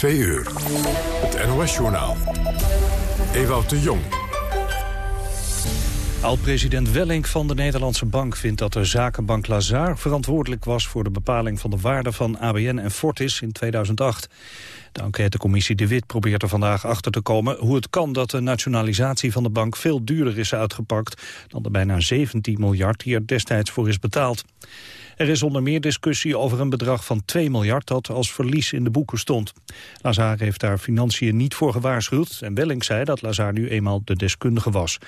Twee uur. Het NOS-journaal. Ewout de Jong. Oud-president Wellink van de Nederlandse Bank vindt dat de zakenbank Lazar verantwoordelijk was voor de bepaling van de waarde van ABN en Fortis in 2008. De enquêtecommissie De Wit probeert er vandaag achter te komen hoe het kan dat de nationalisatie van de bank veel duurder is uitgepakt dan de bijna 17 miljard die er destijds voor is betaald. Er is onder meer discussie over een bedrag van 2 miljard dat als verlies in de boeken stond. Lazar heeft daar financiën niet voor gewaarschuwd en Welling zei dat Lazar nu eenmaal de deskundige was.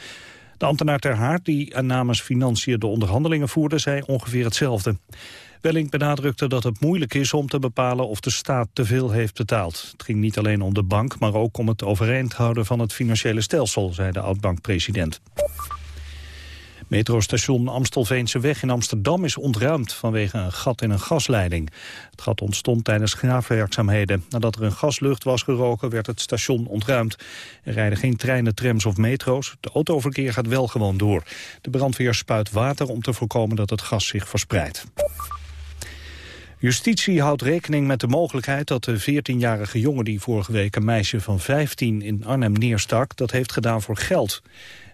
De ambtenaar Ter Haart, die namens Financiën de onderhandelingen voerde, zei ongeveer hetzelfde. Welling benadrukte dat het moeilijk is om te bepalen of de staat te veel heeft betaald. Het ging niet alleen om de bank, maar ook om het overeind houden van het financiële stelsel, zei de oud-bankpresident. Metrostation Amstelveense weg in Amsterdam is ontruimd vanwege een gat in een gasleiding. Het gat ontstond tijdens graafwerkzaamheden. Nadat er een gaslucht was geroken werd het station ontruimd. Er rijden geen treinen, trams of metro's. De autoverkeer gaat wel gewoon door. De brandweer spuit water om te voorkomen dat het gas zich verspreidt. Justitie houdt rekening met de mogelijkheid dat de 14-jarige jongen die vorige week een meisje van 15 in Arnhem neerstak, dat heeft gedaan voor geld.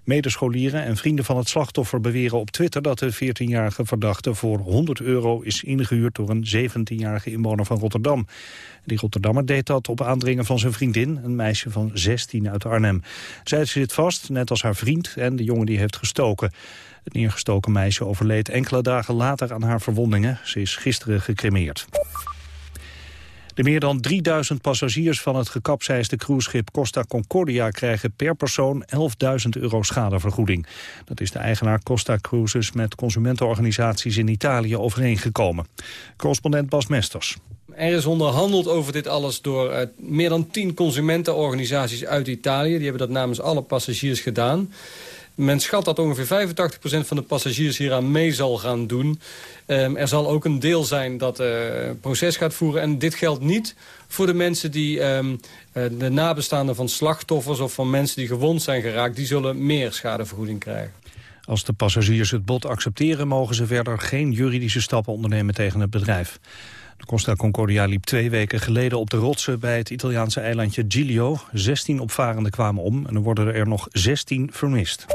Medescholieren en vrienden van het slachtoffer beweren op Twitter dat de 14-jarige verdachte voor 100 euro is ingehuurd door een 17-jarige inwoner van Rotterdam. Die Rotterdammer deed dat op aandringen van zijn vriendin, een meisje van 16 uit Arnhem. Zij zit vast, net als haar vriend en de jongen die heeft gestoken. Het neergestoken meisje overleed enkele dagen later aan haar verwondingen. Ze is gisteren gecremeerd. De meer dan 3000 passagiers van het gekapseisde cruiseschip Costa Concordia krijgen per persoon 11.000 euro schadevergoeding. Dat is de eigenaar Costa Cruises met consumentenorganisaties in Italië overeengekomen. Correspondent Bas Mesters. Er is onderhandeld over dit alles door uh, meer dan 10 consumentenorganisaties uit Italië. Die hebben dat namens alle passagiers gedaan. Men schat dat ongeveer 85% van de passagiers hieraan mee zal gaan doen. Um, er zal ook een deel zijn dat uh, proces gaat voeren. En dit geldt niet voor de mensen die, um, uh, de nabestaanden van slachtoffers... of van mensen die gewond zijn geraakt, die zullen meer schadevergoeding krijgen. Als de passagiers het bod accepteren... mogen ze verder geen juridische stappen ondernemen tegen het bedrijf. De Costa Concordia liep twee weken geleden op de rotsen bij het Italiaanse eilandje Giglio. 16 opvarenden kwamen om en er worden er nog 16 vermist.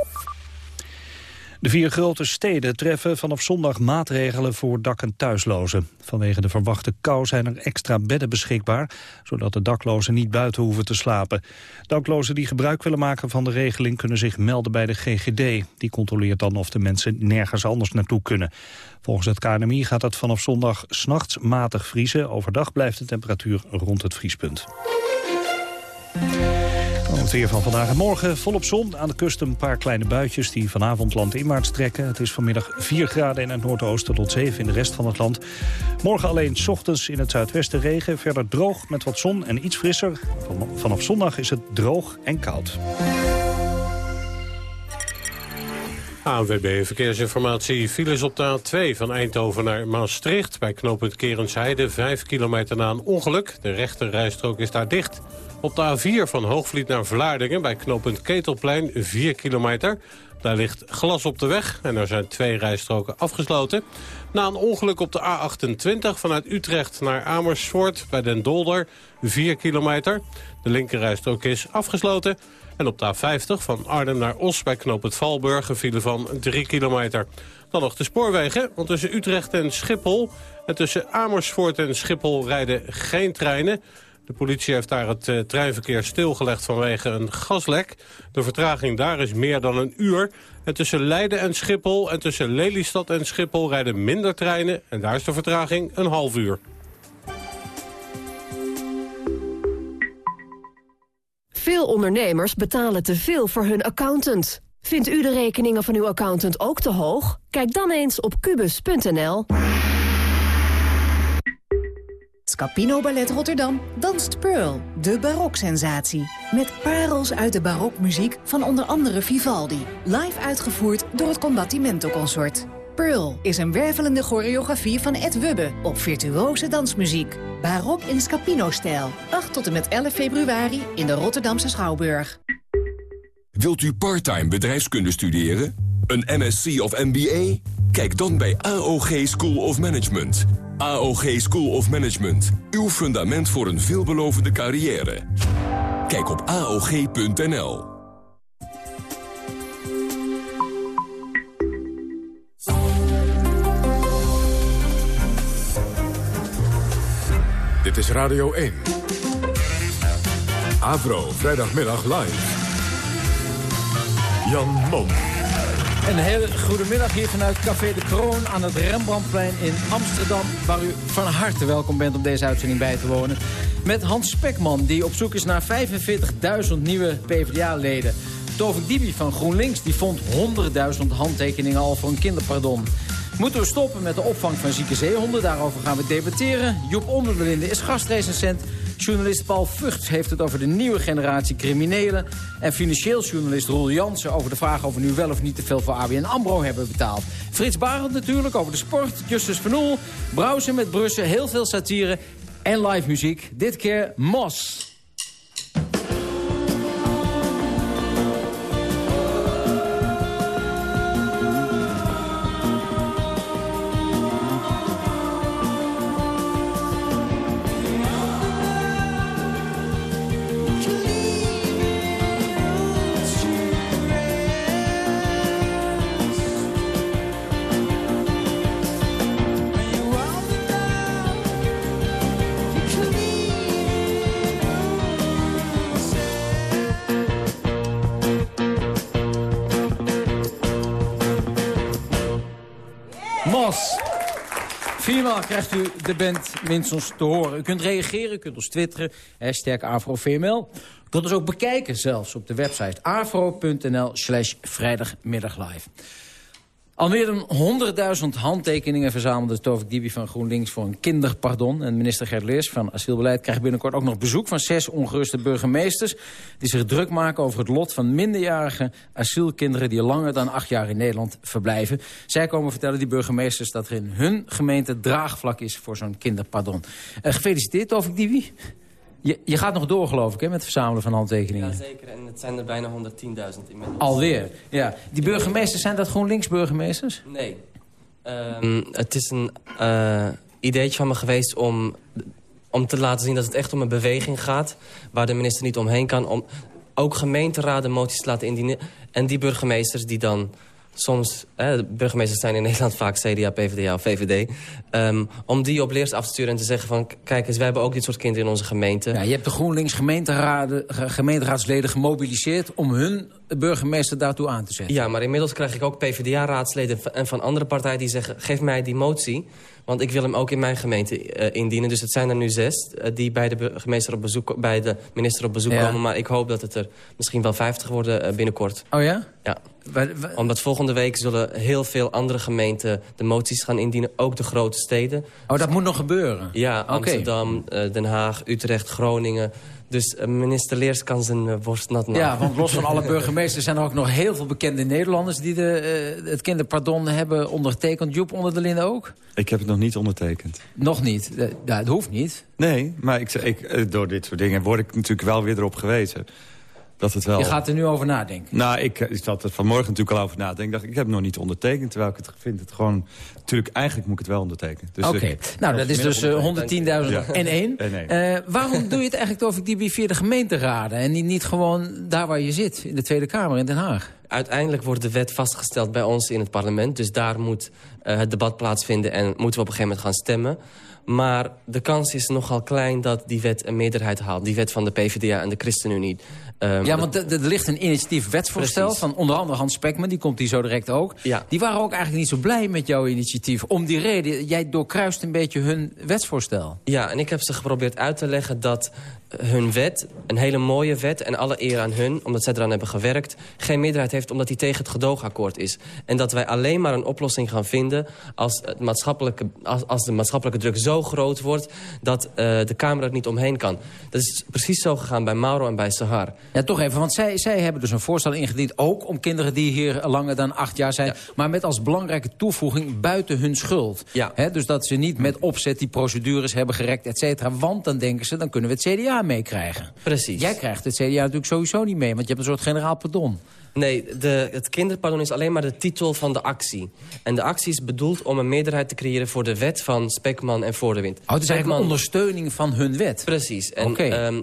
De vier grote steden treffen vanaf zondag maatregelen voor dak- en thuislozen. Vanwege de verwachte kou zijn er extra bedden beschikbaar... zodat de daklozen niet buiten hoeven te slapen. Daklozen die gebruik willen maken van de regeling... kunnen zich melden bij de GGD. Die controleert dan of de mensen nergens anders naartoe kunnen. Volgens het KNMI gaat het vanaf zondag s'nachts matig vriezen. Overdag blijft de temperatuur rond het vriespunt. Het weer van vandaag en morgen volop zon. Aan de kust een paar kleine buitjes die vanavond landinwaarts trekken. Het is vanmiddag 4 graden in het noordoosten tot 7 in de rest van het land. Morgen alleen ochtends in het zuidwesten regen. Verder droog met wat zon en iets frisser. Vanaf zondag is het droog en koud. ANWB Verkeersinformatie. Files op de A2 van Eindhoven naar Maastricht. Bij knooppunt Kerensheide, 5 kilometer na een ongeluk. De rechte rijstrook is daar dicht. Op de A4 van Hoogvliet naar Vlaardingen bij knooppunt Ketelplein 4 kilometer. Daar ligt glas op de weg en er zijn twee rijstroken afgesloten. Na een ongeluk op de A28 vanuit Utrecht naar Amersfoort bij Den Dolder 4 kilometer. De linkerrijstrook is afgesloten. En op de A50 van Arnhem naar Os bij knooppunt Valburg een file van 3 kilometer. Dan nog de spoorwegen, want tussen Utrecht en Schiphol... en tussen Amersfoort en Schiphol rijden geen treinen... De politie heeft daar het uh, treinverkeer stilgelegd vanwege een gaslek. De vertraging daar is meer dan een uur. En tussen Leiden en Schiphol en tussen Lelystad en Schiphol rijden minder treinen. En daar is de vertraging een half uur. Veel ondernemers betalen te veel voor hun accountant. Vindt u de rekeningen van uw accountant ook te hoog? Kijk dan eens op kubus.nl. Scapino Ballet Rotterdam danst Pearl, de baroksensatie. Met parels uit de barokmuziek van onder andere Vivaldi. Live uitgevoerd door het Combattimento Consort. Pearl is een wervelende choreografie van Ed Wubbe op virtuose dansmuziek. Barok in Scapino-stijl. 8 tot en met 11 februari in de Rotterdamse Schouwburg. Wilt u parttime bedrijfskunde studeren? Een MSc of MBA? Kijk dan bij AOG School of Management... AOG School of Management. Uw fundament voor een veelbelovende carrière. Kijk op AOG.nl. Dit is Radio 1. Avro, vrijdagmiddag live. Jan Mom. Een hele goede middag hier vanuit Café de Kroon aan het Rembrandtplein in Amsterdam... waar u van harte welkom bent om deze uitzending bij te wonen. Met Hans Spekman, die op zoek is naar 45.000 nieuwe PvdA-leden. Tovik Dibi van GroenLinks die vond 100.000 handtekeningen al voor een kinderpardon. Moeten we stoppen met de opvang van zieke zeehonden? Daarover gaan we debatteren. Joep Onderlinde is gastrecensent. Journalist Paul Vught heeft het over de nieuwe generatie criminelen. En financieel journalist Roel Jansen over de vraag of we nu wel of niet te veel voor ABN AMRO hebben betaald. Frits Barend natuurlijk over de sport. Justus Van Oel, Browsen met Brussen, heel veel satire en live muziek. Dit keer. Mos. Krijgt u de band minstens te horen. U kunt reageren, u kunt ons twitteren, hashtag AfroVML. U kunt ons ook bekijken zelfs op de website afro.nl slash vrijdagmiddaglive. Al meer dan 100.000 handtekeningen verzamelde Tovik Dibi van GroenLinks voor een kinderpardon. En minister Gert Leers van Asielbeleid krijgt binnenkort ook nog bezoek van zes ongeruste burgemeesters... die zich druk maken over het lot van minderjarige asielkinderen... die langer dan acht jaar in Nederland verblijven. Zij komen vertellen, die burgemeesters, dat er in hun gemeente draagvlak is voor zo'n kinderpardon. Uh, gefeliciteerd, Tovik Dibi. Je, je gaat nog door, geloof ik, hè, met het verzamelen van handtekeningen. Ja, zeker. En het zijn er bijna 110.000 inmiddels. Alweer, ja. Die burgemeesters, zijn dat GroenLinks burgemeesters? Nee. Um, het is een uh, ideetje van me geweest om, om te laten zien dat het echt om een beweging gaat... waar de minister niet omheen kan, om ook gemeenteraden moties te laten indienen. En die burgemeesters die dan soms, hè, burgemeesters zijn in Nederland vaak CDA, PvdA of VVD... Um, om die op leers af te sturen en te zeggen van... kijk eens, wij hebben ook dit soort kinderen in onze gemeente. Ja, je hebt de GroenLinks gemeenteraadsleden gemobiliseerd... om hun burgemeester daartoe aan te zetten. Ja, maar inmiddels krijg ik ook PvdA-raadsleden en van andere partijen die zeggen... geef mij die motie, want ik wil hem ook in mijn gemeente uh, indienen. Dus het zijn er nu zes uh, die bij de, op bezoek, bij de minister op bezoek ja. komen. Maar ik hoop dat het er misschien wel vijftig worden uh, binnenkort. Oh ja? Ja. Omdat volgende week zullen heel veel andere gemeenten de moties gaan indienen. Ook de grote steden. Oh, dat moet nog gebeuren? Ja, Amsterdam, okay. Den Haag, Utrecht, Groningen... Dus minister Leers kan zijn worst nat maken. Ja, want los van alle burgemeesters zijn er ook nog heel veel bekende Nederlanders... die de, uh, het kinderpardon hebben ondertekend. Joep onder de linden ook? Ik heb het nog niet ondertekend. Nog niet? Ja, het hoeft niet. Nee, maar ik, ik, door dit soort dingen word ik natuurlijk wel weer erop gewezen. Dat het wel... Je gaat er nu over nadenken? Nou, ik, ik zat er vanmorgen natuurlijk al over nadenken. Ik dacht, ik heb het nog niet ondertekend. Terwijl ik het vind het gewoon... Natuurlijk, eigenlijk moet ik het wel ondertekenen. Dus Oké, okay. nou dat is dus uh, 110.000 ja. en één. Uh, waarom doe je het eigenlijk over die via de gemeenteraden... en niet, niet gewoon daar waar je zit, in de Tweede Kamer in Den Haag? Uiteindelijk wordt de wet vastgesteld bij ons in het parlement. Dus daar moet uh, het debat plaatsvinden en moeten we op een gegeven moment gaan stemmen. Maar de kans is nogal klein dat die wet een meerderheid haalt. Die wet van de PvdA en de ChristenUnie. Um, ja, want er ligt een initiatief wetsvoorstel Precies. van onder andere Hans Spekman. Die komt hier zo direct ook. Ja. Die waren ook eigenlijk niet zo blij met jouw initiatief. Om die reden, jij doorkruist een beetje hun wetsvoorstel. Ja, en ik heb ze geprobeerd uit te leggen dat hun wet, een hele mooie wet... en alle eer aan hun, omdat zij eraan hebben gewerkt... geen meerderheid heeft omdat die tegen het gedoogakkoord is. En dat wij alleen maar een oplossing gaan vinden... als, het maatschappelijke, als, als de maatschappelijke druk zo groot wordt... dat uh, de Kamer er niet omheen kan. Dat is precies zo gegaan bij Mauro en bij Sahar. Ja, toch even, want zij, zij hebben dus een voorstel ingediend... ook om kinderen die hier langer dan acht jaar zijn... Ja. maar met als belangrijke toevoeging buiten hun schuld. Ja. He, dus dat ze niet met opzet die procedures hebben gerekt, et cetera. Want dan denken ze, dan kunnen we het CDA meekrijgen. Precies. Jij krijgt het CDA natuurlijk sowieso niet mee, want je hebt een soort generaal pardon. Nee, de, het kinderpardon is alleen maar de titel van de actie. En de actie is bedoeld om een meerderheid te creëren... voor de wet van Spekman en Voordewind. Oh, het is eigenlijk een ondersteuning van hun wet? Precies. En ehm,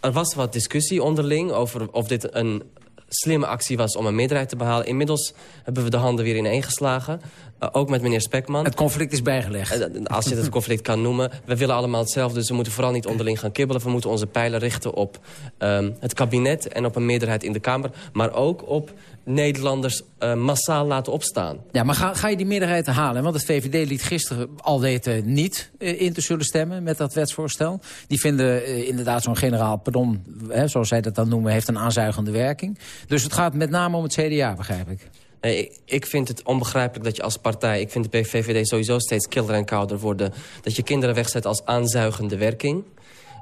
er was wat discussie onderling over of dit een slimme actie was om een meerderheid te behalen. Inmiddels hebben we de handen weer ineengeslagen. Uh, ook met meneer Spekman. Het conflict is bijgelegd. Uh, als je het conflict kan noemen. We willen allemaal hetzelfde, dus we moeten vooral niet onderling gaan kibbelen. We moeten onze pijlen richten op um, het kabinet en op een meerderheid in de Kamer. Maar ook op Nederlanders uh, massaal laten opstaan. Ja, maar ga, ga je die meerderheid halen? Want het VVD liet gisteren al weten niet uh, in te zullen stemmen met dat wetsvoorstel. Die vinden uh, inderdaad zo'n generaal pardon, hè, zoals zij dat dan noemen, heeft een aanzuigende werking. Dus het gaat met name om het CDA, begrijp ik. Nee, ik vind het onbegrijpelijk dat je als partij... ik vind de VVD sowieso steeds kilder en kouder worden... dat je kinderen wegzet als aanzuigende werking.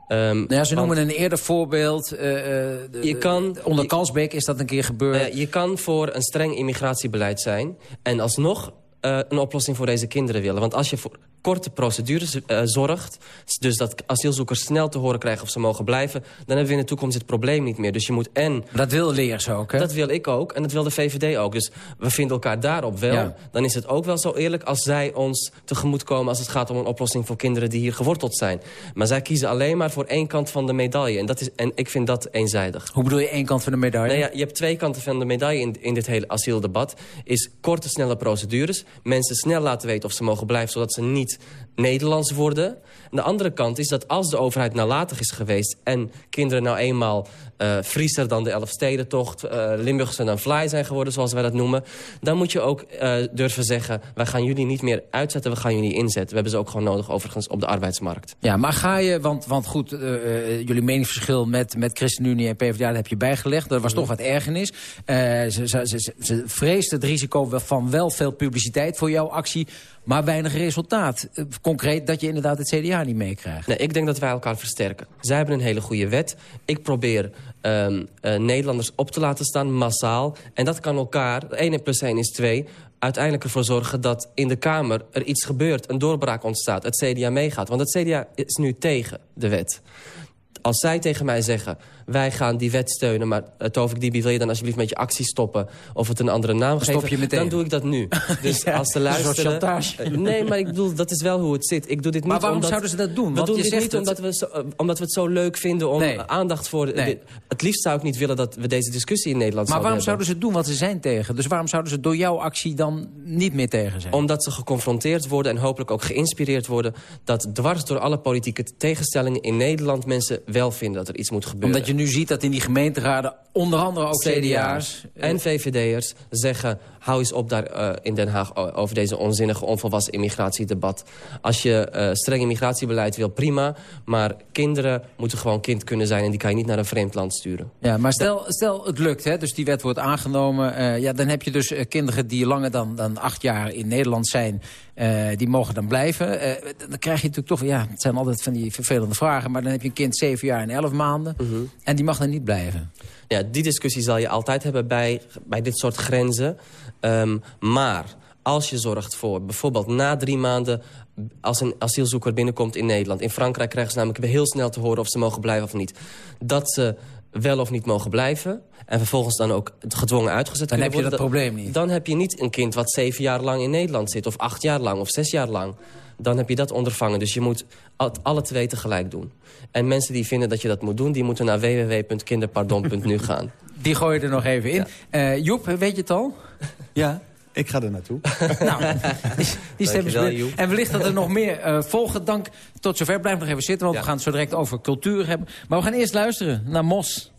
Um, nou ja, ze noemen een eerder voorbeeld. Uh, de, je kan, onder Kalsbeek is dat een keer gebeurd. Uh, je kan voor een streng immigratiebeleid zijn... en alsnog uh, een oplossing voor deze kinderen willen. Want als je voor korte procedures uh, zorgt... dus dat asielzoekers snel te horen krijgen of ze mogen blijven... dan hebben we in de toekomst het probleem niet meer. Dus je moet en... Dat wil Leers ook, hè? Dat wil ik ook en dat wil de VVD ook. Dus we vinden elkaar daarop wel. Ja. Dan is het ook wel zo eerlijk als zij ons tegemoet komen... als het gaat om een oplossing voor kinderen die hier geworteld zijn. Maar zij kiezen alleen maar voor één kant van de medaille. En, dat is, en ik vind dat eenzijdig. Hoe bedoel je één kant van de medaille? Nou ja, je hebt twee kanten van de medaille in, in dit hele asieldebat. Is korte, snelle procedures. Mensen snel laten weten of ze mogen blijven... zodat ze niet Nederlands worden. En de andere kant is dat als de overheid nalatig is geweest... en kinderen nou eenmaal uh, Frieser dan de Elfstedentocht... Uh, Limburgse dan Fly zijn geworden, zoals wij dat noemen... dan moet je ook uh, durven zeggen... wij gaan jullie niet meer uitzetten, we gaan jullie inzetten. We hebben ze ook gewoon nodig, overigens, op de arbeidsmarkt. Ja, maar ga je, want, want goed, jullie meningsverschil met, met ChristenUnie en PvdA... heb je bijgelegd, er was toch wat ergernis. ze, ze, ze, ze vreesde het risico van wel veel publiciteit voor jouw actie... maar weinig resultaat. Concreet dat je inderdaad het CDA niet meekrijgt. Nee, ik denk dat wij elkaar versterken. Zij hebben een hele goede wet. Ik probeer um, uh, Nederlanders op te laten staan, massaal. En dat kan elkaar, 1 plus 1 is 2 uiteindelijk ervoor zorgen dat in de Kamer er iets gebeurt, een doorbraak ontstaat, het CDA meegaat. Want het CDA is nu tegen de wet. Als zij tegen mij zeggen, wij gaan die wet steunen... maar uh, Tovik Dibi, wil je dan alsjeblieft met je actie stoppen... of het een andere naam Stop geven, je dan doe ik dat nu. Dus ja, als ze luisteren... Een chantage. Uh, nee, maar ik bedoel, dat is wel hoe het zit. Ik doe dit niet maar waarom omdat, zouden ze dat doen? We Want doen je dit zegt niet het... omdat we, zo, uh, omdat we het zo leuk vinden om Nee. aandacht voor... Nee. het liefst zou ik niet willen dat we deze discussie in Nederland Maar waarom zouden zouden ze het doen? Want ze zijn tegen. Dus waarom zouden ze door jouw actie dan niet meer tegen zijn? Omdat ze geconfronteerd worden en hopelijk ook geïnspireerd worden... dat dwars door alle politieke tegenstellingen in Nederland mensen wel vinden dat er iets moet gebeuren. Omdat je nu ziet dat in die gemeenteraden onder andere ook CDA's... en VVD'ers zeggen... hou eens op daar eh, in Den Haag over deze onzinnige, onvolwassen immigratiedebat. Als je eh, streng immigratiebeleid wil, prima. Maar kinderen moeten gewoon kind kunnen zijn... en die kan je niet naar een vreemd land sturen. Ja, maar stel, stel het lukt, hè, dus die wet wordt aangenomen. eh, ja, dan heb je dus kinderen die langer dan, dan acht jaar in Nederland zijn... die mogen dan blijven. Dan krijg je natuurlijk toch, ja, het zijn altijd van die vervelende vragen... maar dan heb je een kind zeven jaar en elf maanden... en die mag dan niet blijven. Ja, die discussie zal je altijd hebben bij, bij dit soort grenzen. Ehm, maar als je zorgt voor bijvoorbeeld na drie maanden... als een asielzoeker binnenkomt in Nederland... in Frankrijk krijgen ze namelijk heel snel te horen of ze mogen blijven of niet... dat ze wel of niet mogen blijven... en vervolgens dan ook gedwongen uitgezet Dan heb je dat worden, probleem niet. Dan heb je niet een kind wat zeven jaar lang in Nederland zit... of acht jaar lang of zes jaar lang. Dan heb je dat ondervangen. Dus je moet al- alle twee tegelijk doen. En mensen die vinden dat je dat moet doen... die moeten naar www.kinderpardon.nu gaan. Die gooi je er nog even in. Eh, Joep, weet je het al? Ja, ik ga er naartoe. nou, die, die stem is. En wellicht dat er nog meer eh, volgen. Dank tot zover. Blijf nog even zitten, want Ja. we gaan het zo direct over cultuur hebben. Maar we gaan eerst luisteren naar Mos.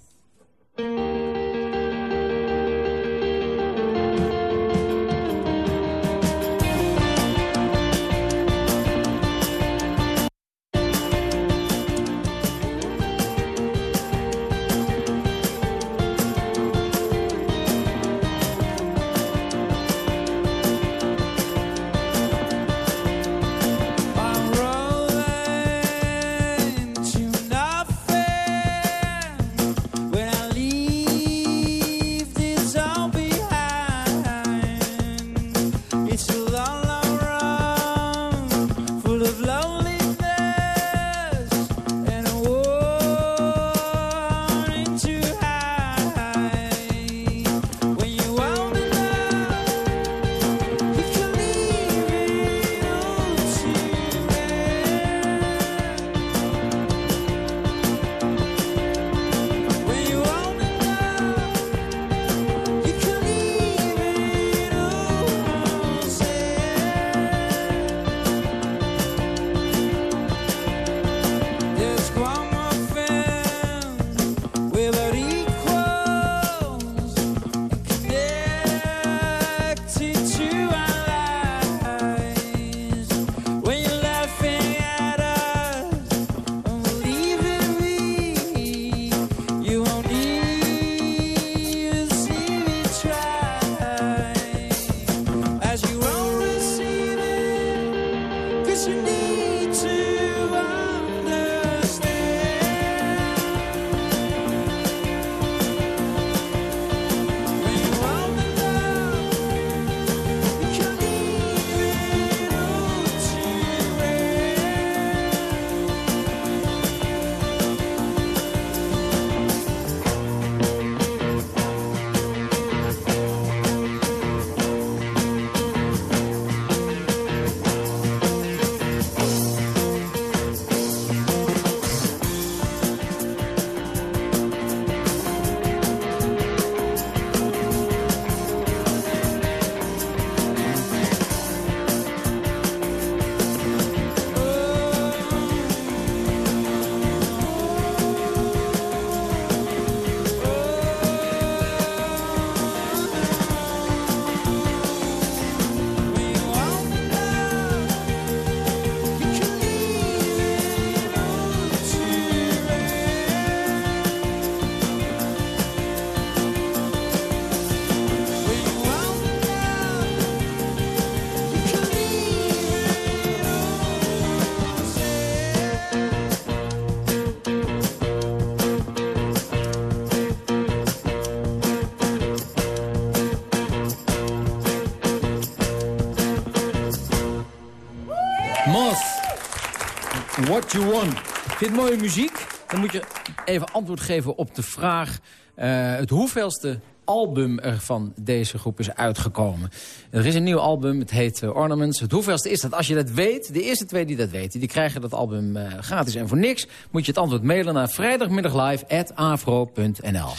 What You Want. Vind je mooie muziek? Dan moet je even antwoord geven op de vraag... Uh, het hoeveelste album er van deze groep is uitgekomen. Er is een nieuw album, het heet uh, Ornaments. Het hoeveelste is dat? Als je dat weet, de eerste twee die dat weten... die krijgen dat album uh, gratis en voor niks... moet je het antwoord mailen naar vrijdagmiddaglive.afro.nl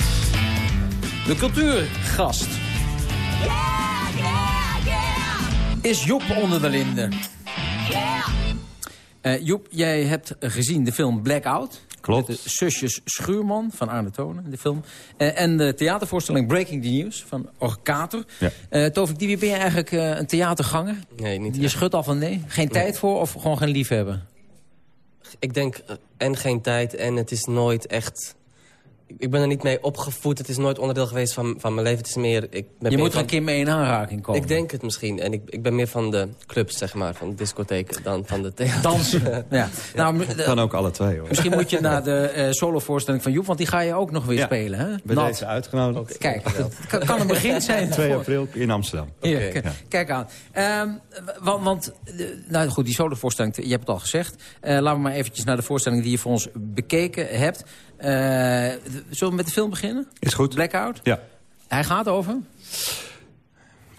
De cultuurgast... is Joep onder de linden. Uh, Joep, jij hebt gezien de film Blackout. Klopt. De zusjes Schuurman van Arne Tonen, de film. Uh, en de theatervoorstelling Breaking the News van Orkater. Ja. Uh, Tovik Dibi, ben je eigenlijk uh, een theaterganger? Nee, niet Je echt. schudt al van nee? Geen nee. tijd voor of gewoon geen liefhebber? Ik denk, en geen tijd en het is nooit echt ik ben er niet mee opgevoed. Het is nooit onderdeel geweest van, van mijn leven. Het is meer, ik ben je moet er een keer mee in aanraking komen. Ik denk het misschien. En ik, ik ben meer van de clubs, zeg maar. Van de discotheken dan van de theater. Dansen. ja. Nou, dat kan ook alle twee, hoor. Misschien moet je naar de uh, solovoorstelling van Joep. Want die ga je ook nog weer ja, spelen, hè? Bij Nat. deze uitgenodigd. Kijk, het kan, een begin zijn. 2 april in Amsterdam. Kijk aan. Um, want, want nou goed, die solovoorstelling, je hebt het al gezegd. Uh, laten we maar eventjes naar de voorstelling die je voor ons bekeken hebt. Uh, zullen we met de film beginnen? Is goed. Blackout? Ja. Hij gaat over?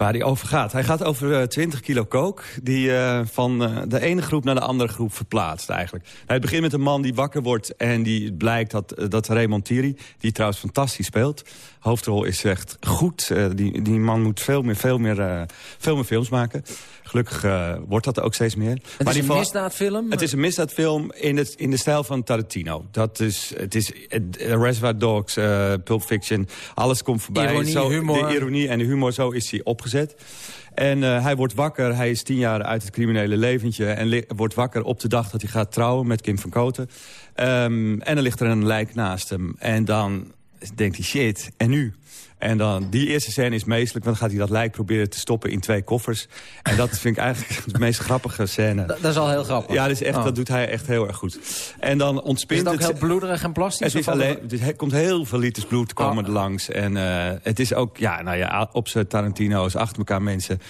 Waar hij over gaat? Hij gaat over uh, 20 kilo kook... die uh, van uh, de ene groep naar de andere groep verplaatst eigenlijk. Nou, het begint met een man die wakker wordt... en die blijkt dat, dat Raymond Thierry, die trouwens fantastisch speelt... hoofdrol is echt goed. die, die man moet veel meer, veel, meer, veel meer films maken. Gelukkig wordt dat ook steeds meer. Het maar is een misdaadfilm? Het is een misdaadfilm in, het, in de stijl van Tarantino. Dat is, het is Reservoir Dogs, Pulp Fiction, alles komt voorbij. Ironie, zo, humor. De ironie en de humor, zo is hij opgezet. En uh, hij wordt wakker, hij is tien jaar uit het criminele leventje... en wordt wakker op de dag dat hij gaat trouwen met Kim van Koten. Um, en dan ligt er een lijk naast hem. En dan denkt hij, shit, en nu? En dan, die eerste scène is meestelijk, want dan gaat hij dat lijk proberen te stoppen in twee koffers. En dat vind ik eigenlijk de meest grappige scène. Dat, dat is al heel grappig. Ja, dat, is echt, oh. dat doet hij echt heel erg goed. En dan ontspint is het ook heel bloederig en plastisch? Het is alleen, er komt heel veel liters bloed komen oh. er langs. En uh, het is ook, ja, nou ja, op zijn Tarantino's, achter elkaar mensen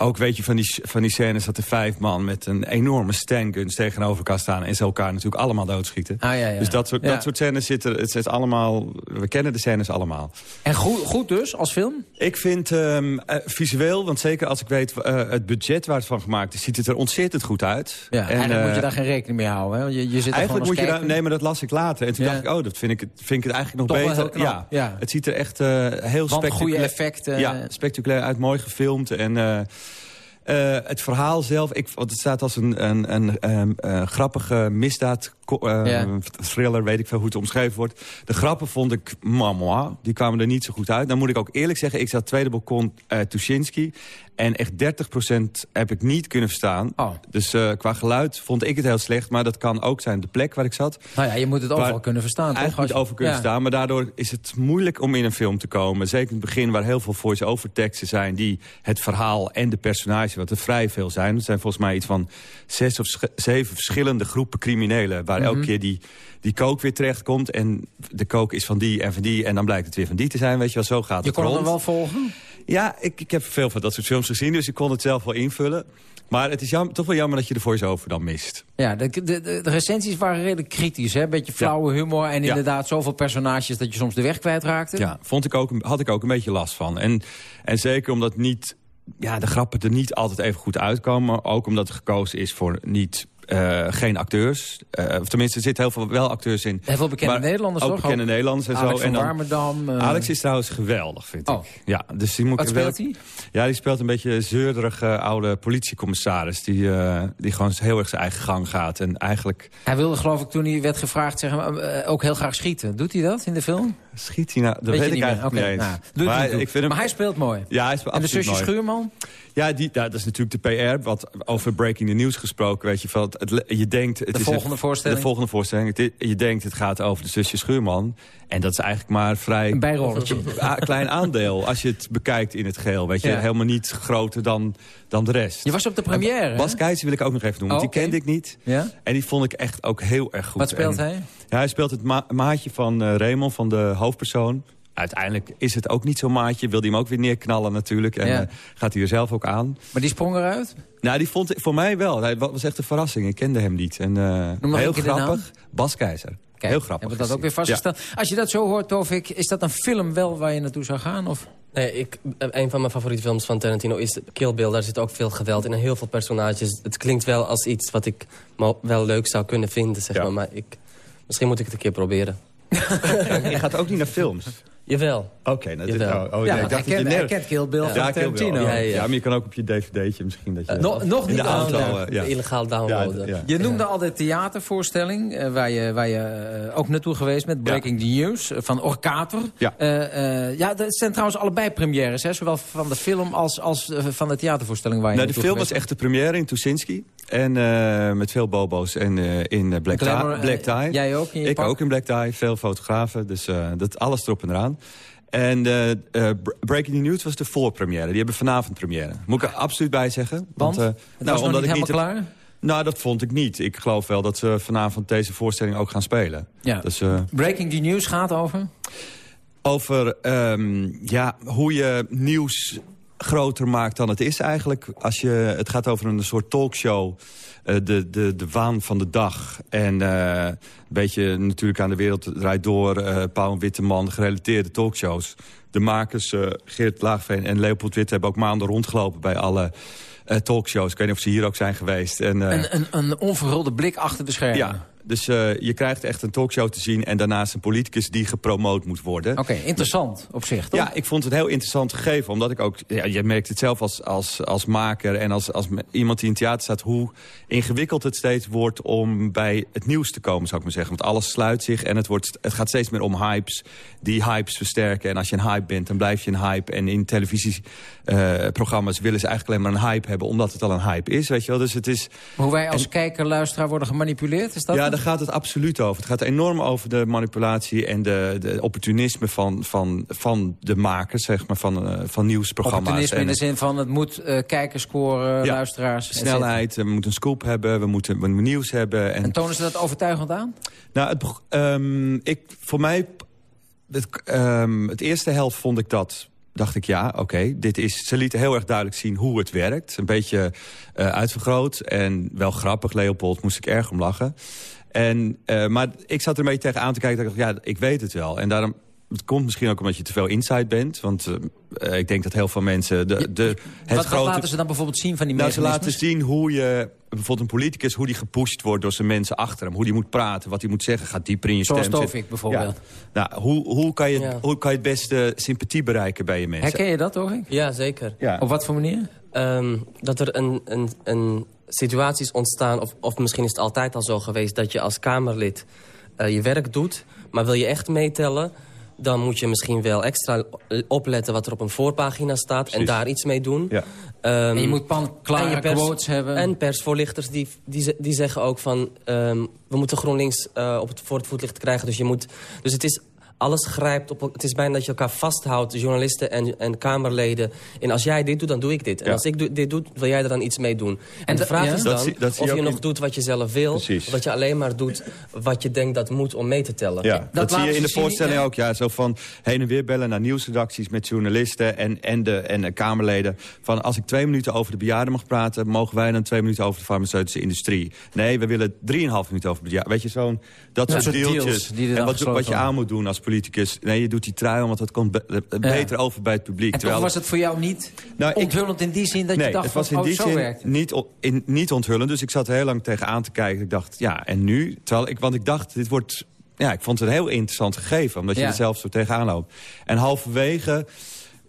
ook weet je van die, van die scènes dat er vijf man met een enorme stanguns tegenover elkaar staan. En ze elkaar natuurlijk allemaal doodschieten. Ah, ja, ja. Dus dat soort, dat soort scènes zitten, het zit allemaal, we kennen de scènes allemaal. En goed, goed dus, als film? Ik vind um, uh, visueel, want zeker als ik weet uh, het budget waar het van gemaakt is, ziet het er ontzettend goed uit. Ja, en eigenlijk uh, moet je daar geen rekening mee houden. Hè? Je, je zit eigenlijk moet je daar, nee, maar dat las ik later. En toen dacht ik, oh, dat vind ik, vind ik het eigenlijk nog Toch beter. Ja, ja, het ziet er echt heel spectaculair goede effecten. Ja, spectaculair uit, mooi gefilmd en... Uh, het verhaal zelf, ik, want het staat als een, een, een, een, een grappige misdaad uh, Ja. thriller, weet ik veel hoe het omschreven wordt. De grappen vond ik, mama, die kwamen er niet zo goed uit. Dan moet ik ook eerlijk zeggen, ik zat tweede balkon uh, Tuschinski. En echt 30% heb ik niet kunnen verstaan. Oh. Dus uh, qua geluid vond ik het heel slecht. Maar dat kan ook zijn de plek waar ik zat. Nou ja, je moet het Waar overal kunnen verstaan, toch? Eigenlijk niet je- over kunnen Ja. staan. Maar daardoor is het moeilijk om in een film te komen. Zeker in het begin waar heel veel voice-over teksten zijn... die het verhaal en de personage, wat er vrij veel zijn. Het zijn volgens mij iets van zes of zeven verschillende groepen criminelen... waar elke Mhm. keer die, die kook weer terechtkomt. En de kook is van die en van die. En dan blijkt het weer van die te zijn. Weet je wel, zo gaat Je het kon het rond. wel volgen? Ja, ik, ik heb veel van dat soort films gezien. Dus ik kon het zelf wel invullen. Maar het is jam, toch wel jammer dat je de voice-over dan mist. Ja, de, de, de, recensies waren redelijk kritisch. Hè? Beetje flauwe humor en Ja. inderdaad zoveel personages... dat je soms de weg kwijtraakte. Ja, vond ik ook, had ik ook een beetje last van. En, en zeker omdat niet, ja, de grappen er niet altijd even goed uitkomen. Ook omdat er gekozen is voor niet, uh, geen acteurs. Uh, of tenminste, er zitten heel veel wel acteurs in. Heel veel bekende Nederlanders, ook toch? bekende Nederlanders en Alex zo. van En dan- Warmerdam. eh, Alex is trouwens geweldig, vind Oh. ik. Ja, dus die moet Wat speelt hij? Ja, die speelt een beetje zeurderige oude politiecommissaris... die, die gewoon heel erg zijn eigen gang gaat. En eigenlijk Hij wilde geloof ik toen hij werd gevraagd zeg ook heel graag schieten. Doet hij dat in de film? Schiet hij nou... Dat Weet ik niet eigenlijk Oké, niet eens. nou, maar, hij niet ik vind hem, maar hij speelt mooi. ja, hij speelt En de zusje mooi. Schuurman? Ja, die, dat is natuurlijk de PR. Wat over Breaking the News gesproken, weet je. Van, het, het- je denkt, het De is volgende een- voorstelling? De volgende voorstelling. Het je denkt, het gaat over de zusje Schuurman. En dat is eigenlijk maar vrij... Een bijrolletje. klein aandeel als je het bekijkt in het geheel. Weet je, Ja. helemaal niet groter dan, dan de rest. Je was op de première? Bas Keijzer wil ik ook nog even noemen, Oh, want die oké. kende ik niet. Ja? En die vond ik echt ook heel erg goed. Wat speelt En- hij? Ja, hij speelt het ma- maatje van eh Raymond, van de hoofdpersoon. uiteindelijk is het ook niet zo'n maatje. Wil hij hem ook weer neerknallen natuurlijk. En Ja. eh, gaat hij er zelf ook aan. Maar die sprong eruit? Nou, die vond ik voor mij wel. Hij wa- was echt een verrassing. Ik kende hem niet. En, eh, heel grappig. Bas Keizer. Kijk, heel grappig. Hebben we dat ook weer vastgesteld. Als je dat zo hoort, Tovik, is dat een film wel waar je naartoe zou gaan? Of? Nee, ik, eh, een van mijn favoriete films van Tarantino is Kill Bill. Daar zit ook veel geweld in en heel veel personages. Het klinkt wel als iets wat ik wel leuk zou kunnen vinden, zeg Ja. maar. Maar ik, misschien moet ik het een keer proberen. Je gaat ook niet naar films. Jawel. Oké, nou, dit, Jawel. oh, oh, ja, nee, ik dacht dat je kent Kill Bill Ja, van Kill Bill. Tarantino. Ja, Ja, ja. ja, maar je kan ook op je dvd'tje misschien. Dat je, Nog, nog niet auto. downloaden. eh, ja. Illegaal downloaden. Ja, ja. Je noemde al de theatervoorstelling, eh, waar je, waar je eh, ook naartoe geweest met Breaking the News eh, van Orkator. Ja. Eh, eh, ja, dat zijn trouwens allebei premières, hè? zowel van de film als, als eh, van de theatervoorstelling waar je Nou, de film was echt de première in Tuschinski. En eh, met veel bobo's en eh, in eh, Black, Glamour, Tie, eh, Black Tie. jij ook in je Ik pak? ook in Black Tie. Veel fotografen. Dus eh, dat, alles erop en eraan. En eh, eh, Br- Breaking the News was de voorpremière. Die hebben vanavond première. Moet ik er absoluut bij zeggen. Want? eh, Het was nog niet helemaal klaar? Nou, dat vond ik niet. Ik geloof wel dat ze vanavond deze voorstelling ook gaan spelen. Ja. Dus, eh, Breaking the News gaat over? over ehm, ja, hoe je nieuws groter maakt dan het is eigenlijk. Als je, het gaat over een soort talkshow, eh, de, de, de waan van de dag. En eh, een beetje natuurlijk aan de wereld draait door... eh Pauw Witteman, gerelateerde talkshows. De makers eh, Geert Laagveen en Leopold Witte hebben ook maanden rondgelopen... bij alle eh, talkshows. Ik weet niet of ze hier ook zijn geweest. En, eh, Een, een, een onverhulde blik achter de schermen. ja, dus eh, je krijgt echt een talkshow te zien... en daarnaast een politicus die gepromoot moet worden. Oké, interessant op zich, toch? Ja, ik vond het heel interessant gegeven. Omdat ik ook, ja, je merkt het zelf als, als, als maker en als, als iemand die in theater staat... hoe ingewikkeld het steeds wordt om bij het nieuws te komen, zou ik maar zeggen. Want alles sluit zich en het, wordt, het gaat steeds meer om hypes. Die hypes versterken. En als je een hype bent, dan blijf je een hype. En in televisieprogramma's willen ze eigenlijk alleen maar een hype hebben... omdat het al een hype is, weet je wel. Dus het is... Hoe wij als kijker, luisteraar worden gemanipuleerd, is dat Ja? Daar gaat het absoluut over. Het gaat enorm over de manipulatie en de, de opportunisme van, van, van de makers, zeg maar, van, eh, van nieuwsprogramma's. Opportunisme in de zin van het moet eh kijkers scoren, Ja, luisteraars. Snelheid, we moeten een scoop hebben, we moeten, we moeten nieuws hebben. En, En tonen ze dat overtuigend aan? nou, het, ehm, ik, voor mij, het, ehm, het eerste helft vond ik dat dacht ik, ja, oké, dit is. ze lieten heel erg duidelijk zien hoe het werkt. Een beetje eh, uitvergroot en wel grappig. Leopold moest ik erg om lachen. En, eh, maar ik zat er een beetje tegen aan te kijken. Dat ik dacht, ja, ik weet het wel. En daarom, het komt misschien ook omdat je te veel insight bent. Want eh, ik denk dat heel veel mensen... De, de, het wat, wat grote, laten ze dan bijvoorbeeld zien van die nou, ze laten zien hoe je, bijvoorbeeld een politicus... hoe die gepusht wordt door zijn mensen achter hem. Hoe die moet praten, wat hij moet zeggen. Gaat dieper in je Zoals stem Tovik bijvoorbeeld. Ja. Nou, hoe, hoe, kan je, Ja. hoe kan je het beste sympathie bereiken bij je mensen? Herken je dat, Tovik? Ja, zeker. Ja. Op wat voor manier? Ehm, dat er een, een, een situatie is ontstaan, of, of misschien is het altijd al zo geweest... dat je als Kamerlid eh, je werk doet, maar wil je echt meetellen... dan moet je misschien wel extra opletten wat er op een voorpagina staat... en daar iets mee doen. Ja. Ehm, En je moet pan klare pers- quotes hebben. En persvoorlichters die, die, ze- die zeggen ook van... ehm, we moeten GroenLinks eh, op het, voor het voetlicht krijgen. Dus, je moet, dus het is... Alles grijpt op... Het is bijna dat je elkaar vasthoudt, journalisten en, en Kamerleden. En als jij dit doet, dan doe ik dit. En Ja. als ik dit doe, wil jij er dan iets mee doen. En, de vraag ja? is Dat dan zie- dat zie of je nog in- doet wat je zelf wil... Precies. of dat je alleen maar doet wat je denkt dat moet om mee te tellen. Ja, dat, Dat zie je in de zien, voorstelling ja. ook. Ja, zo van heen en weer bellen naar nieuwsredacties met journalisten en, en, de, en de Kamerleden. Van als ik twee minuten over de bejaarden mag praten... mogen wij dan twee minuten over de farmaceutische industrie. Nee, we willen drieënhalf minuten over de bejaarden. Weet je, zo'n dat Ja, soort deeltjes. die en wat, wat je aan moet doen als politicus. Nee, je doet die trui, want dat komt be- eh, beter over bij het publiek. En toch Terwijl- was het voor jou niet Nou, ik- onthullend in die zin dat nee, je dacht het was van, in oh, die zo zin niet, in, niet onthullen. Dus ik zat er heel lang tegenaan te kijken. Ik dacht, ja, en nu? Terwijl ik, want ik dacht, dit wordt... Ja, ik vond het een heel interessant gegeven. Omdat je er zelf zo tegenaan loopt. En halverwege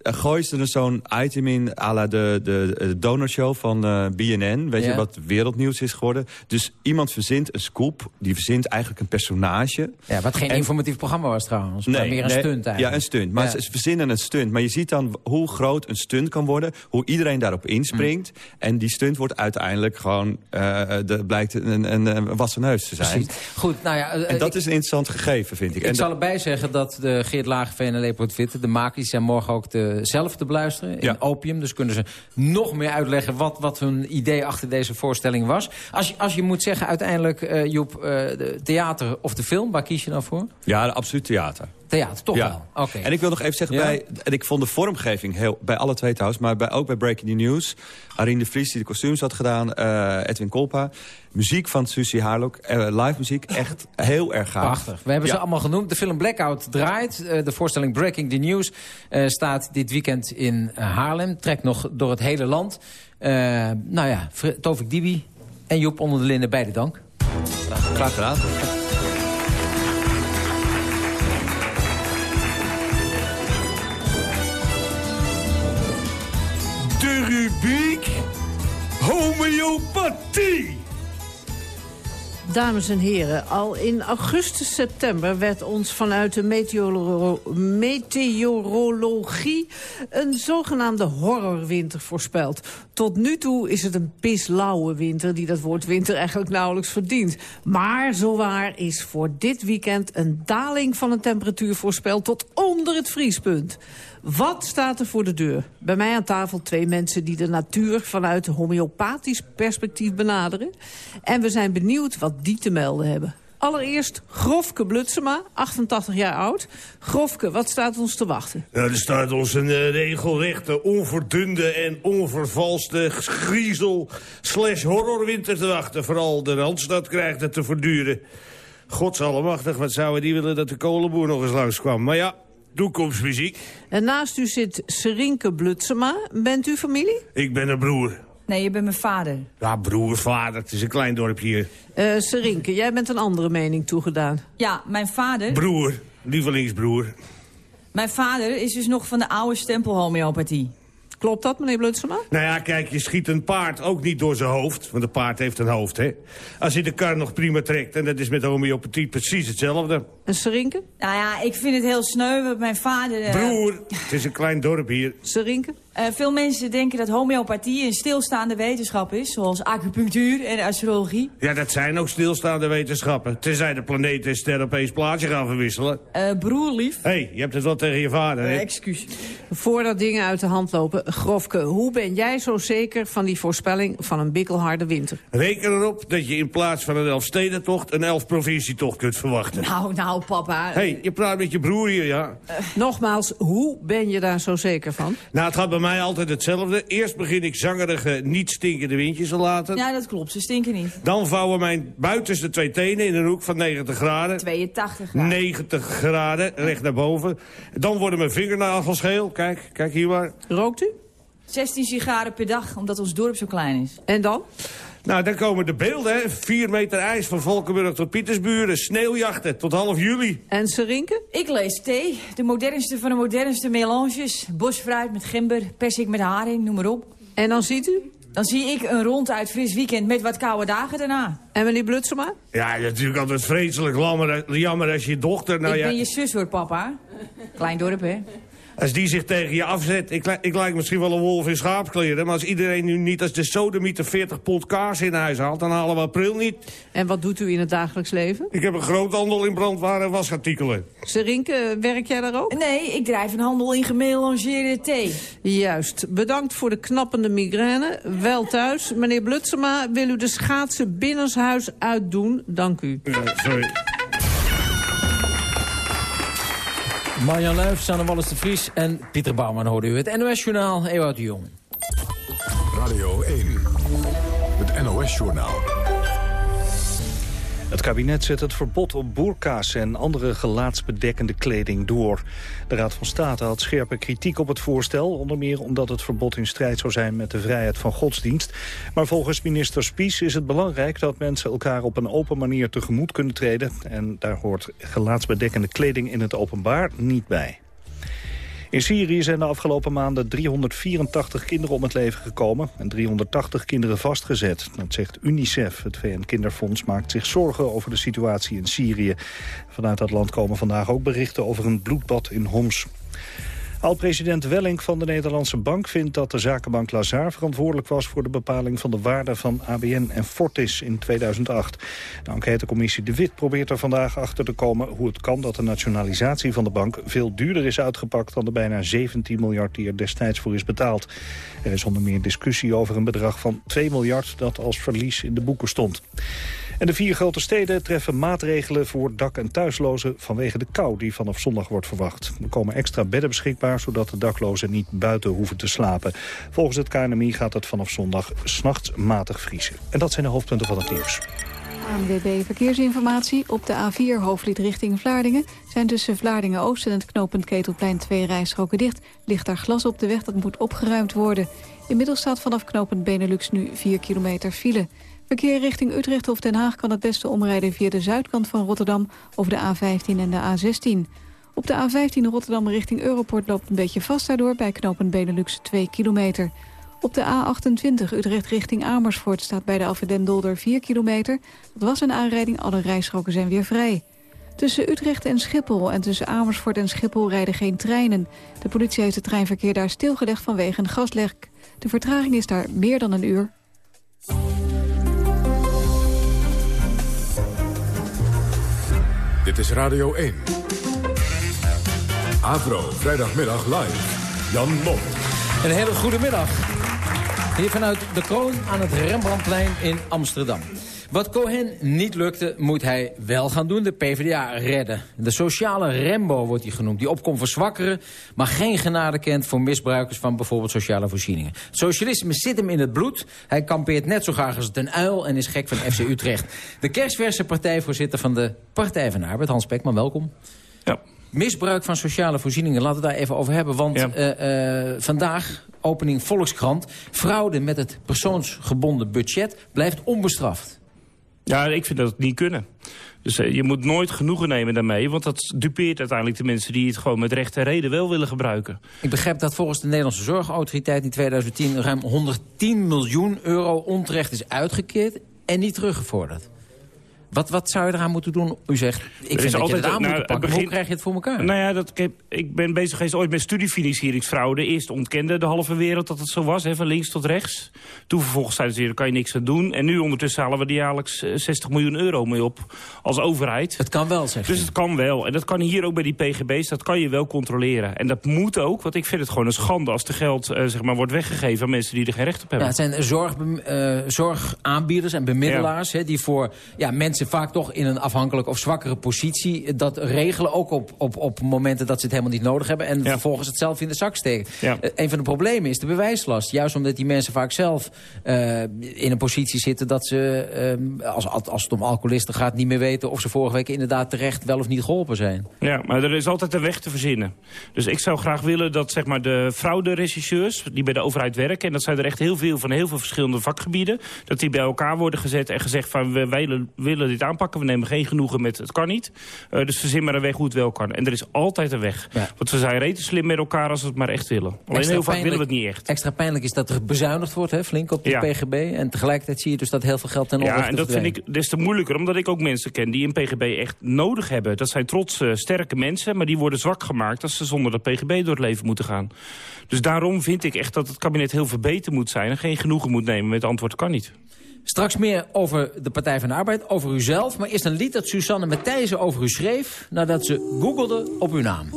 uh, gooien ze er zo'n item in... à la de, de, de donorshow van eh, BNN. Weet Ja. je, wat wereldnieuws is geworden. Dus iemand verzint een scoop. Die verzint eigenlijk een personage. Ja, wat geen En- informatief programma was trouwens. maar meer een stunt eigenlijk. Ja, een stunt. Maar Ja. ze verzinnen een stunt. Maar je ziet dan hoe groot een stunt kan worden. Hoe iedereen daarop inspringt. Mm. En die stunt wordt uiteindelijk gewoon... eh de, blijkt een, een, een wassen neus te zijn. Precies. Goed, nou ja... eh, En dat ik- is een interessant gegeven, vind ik. Ik en zal erbij zeggen dat de Geert Lagerveen en Leopold Witte... de makers zijn morgen ook te, zelf te beluisteren in. Opium. Dus kunnen ze nog meer uitleggen wat, wat hun idee achter deze voorstelling was. Als je, als je moet zeggen uiteindelijk, eh, Joep, eh, de theater of de film, waar kies je dan voor? ja, absoluut theater. Theater, toch Ja. wel? Oké. En ik wil nog even zeggen, Ja? bij, en ik vond de vormgeving heel, bij alle twee trouwens, maar bij, ook bij Breaking the News, Arine de Vries die de kostuums had gedaan, eh, Edwin Kolpa, muziek van Susie Haarlok, eh, live muziek, echt heel erg gaaf. Prachtig. We hebben Ja. ze allemaal genoemd. De film Blackout draait. Eh, de voorstelling Breaking the News eh, staat dit weekend in Haarlem. Trekt nog door het hele land. Eh, nou ja, Tovik Dibi en Joep onder de linden, beide dank. Graag gedaan. De rubriek homeopathie. Dames en heren, al in augustus, september werd ons vanuit de meteoro- meteorologie een zogenaamde horrorwinter voorspeld. Tot nu toe is het een pislauwe winter die dat woord winter eigenlijk nauwelijks verdient. Maar zowaar is voor dit weekend een daling van de temperatuur voorspeld tot onder het vriespunt. Wat staat er voor de deur? Bij mij aan tafel twee mensen die de natuur vanuit homeopathisch perspectief benaderen. En we zijn benieuwd wat die te melden hebben. Allereerst Grofke Blutsema, 88 jaar oud. Grofke, wat staat ons te wachten? Nou, er staat ons een eh, regelrechte, onverdunde en onvervalste griezel slash horrorwinter te wachten. Vooral de Randstad krijgt het te verduren. Godsallemachtig, wat zouden die willen dat de kolenboer nog eens langskwam. Maar ja, toekomstmuziek. En naast u zit Serinke Blutsema. Bent u familie? Ik ben een broer. Nee, je bent mijn vader. Ja, broer, vader, het is een klein dorpje hier. Eh Serinke, jij bent een andere mening toegedaan. Ja, mijn vader... Broer, lievelingsbroer. Mijn vader is dus nog van de oude stempel homeopathie. Klopt dat, meneer Blutsema? Nou ja, kijk, je schiet een paard ook niet door zijn hoofd. Want een paard heeft een hoofd, hè. Als hij de kar nog prima trekt. En dat is met homeopathie precies hetzelfde. En Serinke? Nou ja, ik vind het heel sneu, want mijn vader... eh, Broer, het is een klein dorp hier. Serinke? Eh, veel mensen denken dat homeopathie een stilstaande wetenschap is... zoals acupunctuur en astrologie. Ja, dat zijn ook stilstaande wetenschappen. Tenzij de planeten en sterren opeens plaatsje gaan verwisselen. Eh broerlief. Hé, hey, je hebt het wel tegen je vader, hè? Eh, excuus. Voordat dingen uit de hand lopen, Grofke, hoe ben jij zo zeker van die voorspelling van een bikkelharde winter? Reken erop dat je in plaats van een elfstedentocht... een elfprovincietocht kunt verwachten. Hé, Nou, nou, papa. hey, je praat met je broer hier, ja? Nogmaals, hoe ben je daar zo zeker van? Nou, het gaat bij mij altijd hetzelfde. Eerst begin ik zangerige, niet stinkende windjes te laten. Ja, dat klopt. Ze stinken niet. Dan vouwen mijn buitenste twee tenen in een hoek van 90 graden. 82 graden. 90 graden, recht naar boven. Dan worden mijn vingernagels geel. Kijk, kijk hier maar. Rookt u? 16 sigaren per dag, omdat ons dorp zo klein is. En dan? Nou, dan komen de beelden, hè. Vier meter ijs van Valkenburg tot Pietersburen. Sneeuwjachten tot half juli. En Serinke? Ik lees thee, de modernste van de modernste melanges. Bosfruit met gember, persik met haring, noem maar op. En dan ziet u? Dan zie ik een ronduit fris weekend met wat koude dagen daarna. En meneer Blutsema? Ja, is natuurlijk altijd vreselijk jammer, jammer als je dochter... Nou ik ja, ben je zus hoor, papa. Klein dorp, hè? Als die zich tegen je afzet... Ik, li- ik lijk misschien wel een wolf in schaapkleren... maar als iedereen nu niet als de sodemieter 40 pond kaas in huis haalt... dan halen we april niet. En wat doet u in het dagelijks leven? Ik heb een groothandel in brandwaren en wasartikelen. Serinke, werk jij daar ook? Nee, ik drijf een handel in gemelangeerde thee. Juist. Bedankt voor de knappende migraine. Wel thuis. Meneer Blutsema, wil u de schaatsen binnenshuis uitdoen? Dank u. Ja, sorry. Marjan Luif, Sanne Wallis de Vries en Pieter Bouwman hoorde u. Het NOS-journaal, Ewout de Jong. Radio 1. Het NOS-journaal. Het kabinet zet het verbod op boerka's en andere gelaatsbedekkende kleding door. De Raad van State had scherpe kritiek op het voorstel... onder meer omdat het verbod in strijd zou zijn met de vrijheid van godsdienst. Maar volgens minister Spies is het belangrijk dat mensen elkaar op een open manier tegemoet kunnen treden. En daar hoort gelaatsbedekkende kleding in het openbaar niet bij. In Syrië zijn de afgelopen maanden 384 kinderen om het leven gekomen... en 380 kinderen vastgezet. Dat zegt UNICEF. Het VN-kinderfonds maakt zich zorgen over de situatie in Syrië. Vanuit dat land komen vandaag ook berichten over een bloedbad in Homs. Al-president Welling van de Nederlandse Bank vindt dat de zakenbank Lazar verantwoordelijk was voor de bepaling van de waarde van ABN en Fortis in 2008. De enquêtecommissie De Wit probeert er vandaag achter te komen hoe het kan dat de nationalisatie van de bank veel duurder is uitgepakt dan de bijna 17 miljard die er destijds voor is betaald. Er is onder meer discussie over een bedrag van 2 miljard dat als verlies in de boeken stond. En de vier grote steden treffen maatregelen voor dak- en thuislozen vanwege de kou die vanaf zondag wordt verwacht. Er komen extra bedden beschikbaar zodat de daklozen niet buiten hoeven te slapen. Volgens het KNMI gaat het vanaf zondag s'nachts matig vriezen. En dat zijn de hoofdpunten van het nieuws. ANWB Verkeersinformatie. Op de A4 hoofdlied richting Vlaardingen zijn tussen Vlaardingen-Oost en het knooppunt Ketelplein twee rijstroken dicht. Ligt daar glas op de weg dat moet opgeruimd worden. Inmiddels staat vanaf knooppunt Benelux nu 4 kilometer file. Verkeer richting Utrecht of Den Haag kan het beste omrijden via de zuidkant van Rotterdam over de A15 en de A16. Op de A15 Rotterdam richting Europort loopt een beetje vast daardoor bij knooppunt Benelux 2 kilometer. Op de A28 Utrecht richting Amersfoort staat bij de Afweden Dolder 4 kilometer. Dat was een aanrijding, alle rijstroken zijn weer vrij. Tussen Utrecht en Schiphol en tussen Amersfoort en Schiphol rijden geen treinen. De politie heeft het treinverkeer daar stilgelegd vanwege een gaslek. De vertraging is daar meer dan een uur. Dit is Radio 1. Avro, vrijdagmiddag live. Jan Mom. Een hele goede middag. Hier vanuit de kroon aan het Rembrandtplein in Amsterdam. Wat Cohen niet lukte, moet hij wel gaan doen. De PvdA redden. De sociale Rembo wordt hij genoemd. Die opkomt voor zwakkeren, maar geen genade kent voor misbruikers van bijvoorbeeld sociale voorzieningen. Socialisme zit hem in het bloed. Hij kampeert net zo graag als het uil en is gek van FC Utrecht. De kerstverse partijvoorzitter van de Partij van Arbeid, Hans Pekman, welkom. Ja. Misbruik van sociale voorzieningen, laten we daar even over hebben. Want Ja. eh, eh, vandaag, opening Volkskrant... fraude met het persoonsgebonden budget blijft onbestraft. Ja, ik vind dat het niet kunnen. Dus eh, je moet nooit genoegen nemen daarmee. Want dat dupeert uiteindelijk de mensen die het gewoon met recht en reden wel willen gebruiken. Ik begrijp dat volgens de Nederlandse Zorgautoriteit in 2010... ruim 110 miljoen euro onterecht is uitgekeerd en niet teruggevorderd. Wat, wat zou je eraan moeten doen? U zegt, ik vind dat je het aan nou, moet het pakken. begin- Hoe krijg je het voor elkaar? Nou ja, dat, ik, heb- ik ben bezig geweest ooit met studiefinancieringsfraude. Eerst ontkende de halve wereld dat het zo was, hè, van links tot rechts. Toen vervolgens zeiden ze daar kan je niks aan doen. En nu ondertussen halen we er jaarlijks eh, 60 miljoen euro mee op als overheid. Het kan wel, zeg Dus het kan wel. En dat kan hier ook bij die pgb's, dat kan je wel controleren. En dat moet ook, want ik vind het gewoon een schande als de geld eh, zeg maar, wordt weggegeven aan mensen die er geen recht op Ja, hebben. het zijn zorg, eh, zorgaanbieders en bemiddelaars... Hè, die voor ja, mensen vaak toch in een afhankelijke of zwakkere positie... eh, dat regelen, ook op, op, op momenten dat ze het helemaal niet nodig hebben... en vervolgens het zelf in de zak steken. Ja. Eh, een van de problemen is de bewijslast. Juist omdat die mensen vaak zelf eh, in een positie zitten... dat ze, eh, als, als het om alcoholisten gaat, niet meer weten... of ze vorige week inderdaad terecht wel of niet geholpen zijn. Ja, maar er is altijd een weg te verzinnen. Dus ik zou graag willen dat zeg maar, de frauderegisseurs die bij de overheid werken... en dat zijn er echt heel veel van heel veel verschillende vakgebieden... dat die bij elkaar worden gezet en gezegd van we willen, willen dit aanpakken. We nemen geen genoegen met het kan niet. Eh, dus verzin maar een weg hoe het wel kan. En er is altijd een weg. Want we zijn rete slim met elkaar als we het maar echt willen. Alleen Extra heel vaak willen we het niet echt. Extra pijnlijk is dat er bezuinigd wordt, hè, flink op de Ja. PGB. En tegelijkertijd zie je dus dat heel veel geld ten onrechte Ja, en dat vind ik des te moeilijker, omdat ik ook mensen ken die een PGB echt nodig hebben. Dat zijn trotse, sterke mensen, maar die worden zwak gemaakt als ze zonder dat PGB door het leven moeten gaan. Dus daarom vind ik echt dat het kabinet heel verbeterd moet zijn en geen genoegen moet nemen met het antwoord kan niet. Straks meer over de Partij van de Arbeid, over uzelf. Maar eerst een lied dat Susanne Matthijssen over u schreef... nadat ze googelde op uw naam.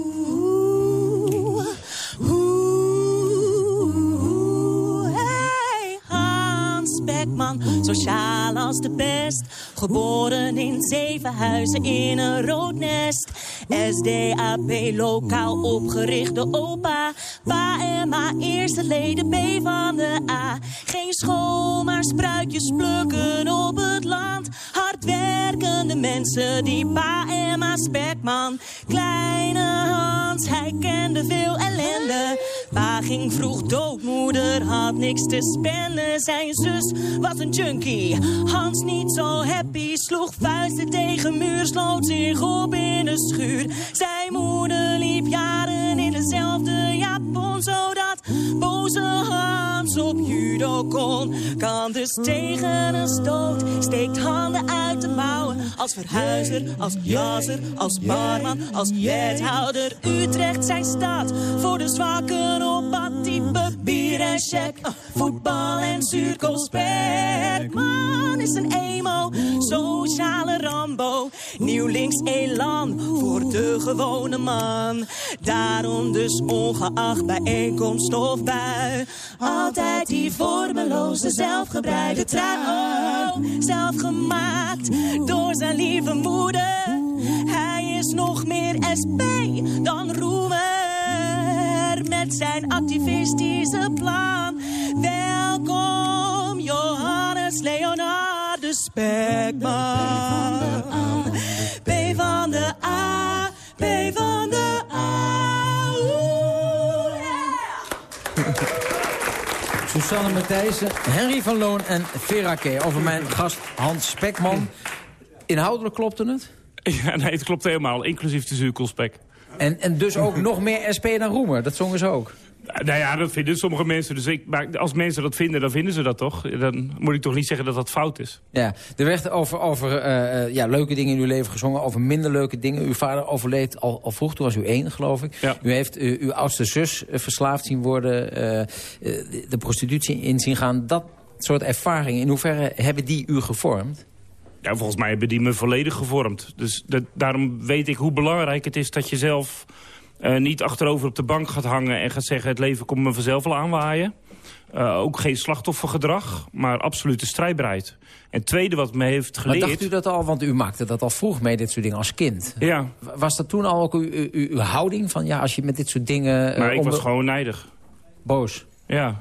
Hey, Hans Beckman, sociaal als de pest. Geboren in Zevenhuizen in een rood nest. SDAP, lokaal opgerichte opa. Pa en ma, eerste leden B van de A. Geen school, maar spruitjes plukken op het land. Hardwerkende mensen, die pa en ma Spekman. Kleine Hans, hij kende veel ellende. Pa ging vroeg dood, moeder had niks te spenden. Zijn zus was een junkie, Hans niet zo happy. Sloeg vuisten tegen muur, sloot zich op in de schuur. Zijn moeder liep jaren dezelfde japon, zodat Boze Hans op judokon kan dus tegen een stoot. Steekt handen uit de mouwen als verhuizer, als jasser, als barman, als wethouder. Utrecht zijn stad voor de zwakken op type bier en check. Voetbal en zuurkoolspek. Man is een emo, sociale Rambo. Nieuw links elan voor de gewone man. Daarom dus ongeacht bijeenkomst of bui. Altijd die vormeloze zelfgebreide trui. Oh, zelf gemaakt door zijn lieve moeder. Hij is nog meer SP dan Roemer met zijn activistische plan. Welkom Johannes Leonardus Spekman. P van de A, P van de A. Oeh, Susanne Matthijssen, Henry van Loon en Vera K. Over mijn gast Hans Spekman. Inhoudelijk klopte het? Ja, nee, het klopt helemaal, inclusief de zuurkoolspek. En, en dus ook nog meer SP dan Roemer, dat zongen ze ook. Nou ja, dat vinden sommige mensen. Dus ik, maar als mensen dat vinden, dan vinden ze dat toch? Dan moet ik toch niet zeggen dat dat fout is. Ja, er werd over, over eh, eh, ja, leuke dingen in uw leven gezongen, over minder leuke dingen. Uw vader overleed al, al vroeg, toen was u één, geloof ik. Ja. U heeft uh, uw oudste zus verslaafd zien worden, de, de prostitutie in zien gaan. Dat soort ervaringen, in hoeverre hebben die u gevormd? Ja, volgens mij hebben die me volledig gevormd. Dus dat, daarom weet ik hoe belangrijk het is dat je zelf uh, niet achterover op de bank gaat hangen... en gaat zeggen het leven komt me vanzelf wel aanwaaien. Uh, ook geen slachtoffergedrag, maar absolute strijdbaarheid. En het tweede wat me heeft geleerd... Maar dacht u dat al, want u maakte dat al vroeg mee, dit soort dingen, als kind. Ja. Was dat toen al ook uw, uw, uw houding van, ja, als je met dit soort dingen... Uh, maar ik onder... was gewoon nijdig. Boos? Ja.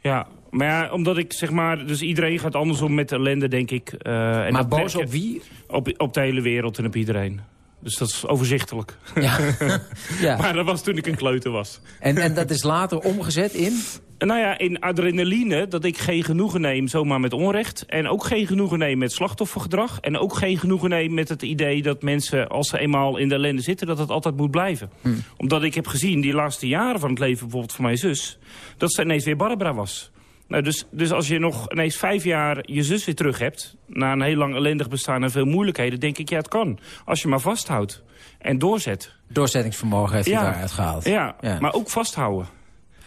Ja, maar ja, omdat ik zeg maar... Dus iedereen gaat anders om met ellende, denk ik. Uh, en maar boos op wie? Op, op de hele wereld en op iedereen. Dus dat is overzichtelijk. Ja. ja. maar dat was toen ik een kleuter was. En, en dat is later omgezet in? Nou ja, in adrenaline, dat ik geen genoegen neem zomaar met onrecht. En ook geen genoegen neem met slachtoffergedrag. En ook geen genoegen neem met het idee dat mensen, als ze eenmaal in de ellende zitten... dat het altijd moet blijven. Hm. Omdat ik heb gezien, die laatste jaren van het leven bijvoorbeeld van mijn zus... dat ze ineens weer Barbara was. Nou, dus, dus als je nog ineens vijf jaar je zus weer terug hebt... na een heel lang ellendig bestaan en veel moeilijkheden... denk ik, ja, het kan. Als je maar vasthoudt en doorzet. Doorzettingsvermogen heeft ja. hij daaruit gehaald. Ja, ja, maar ook vasthouden.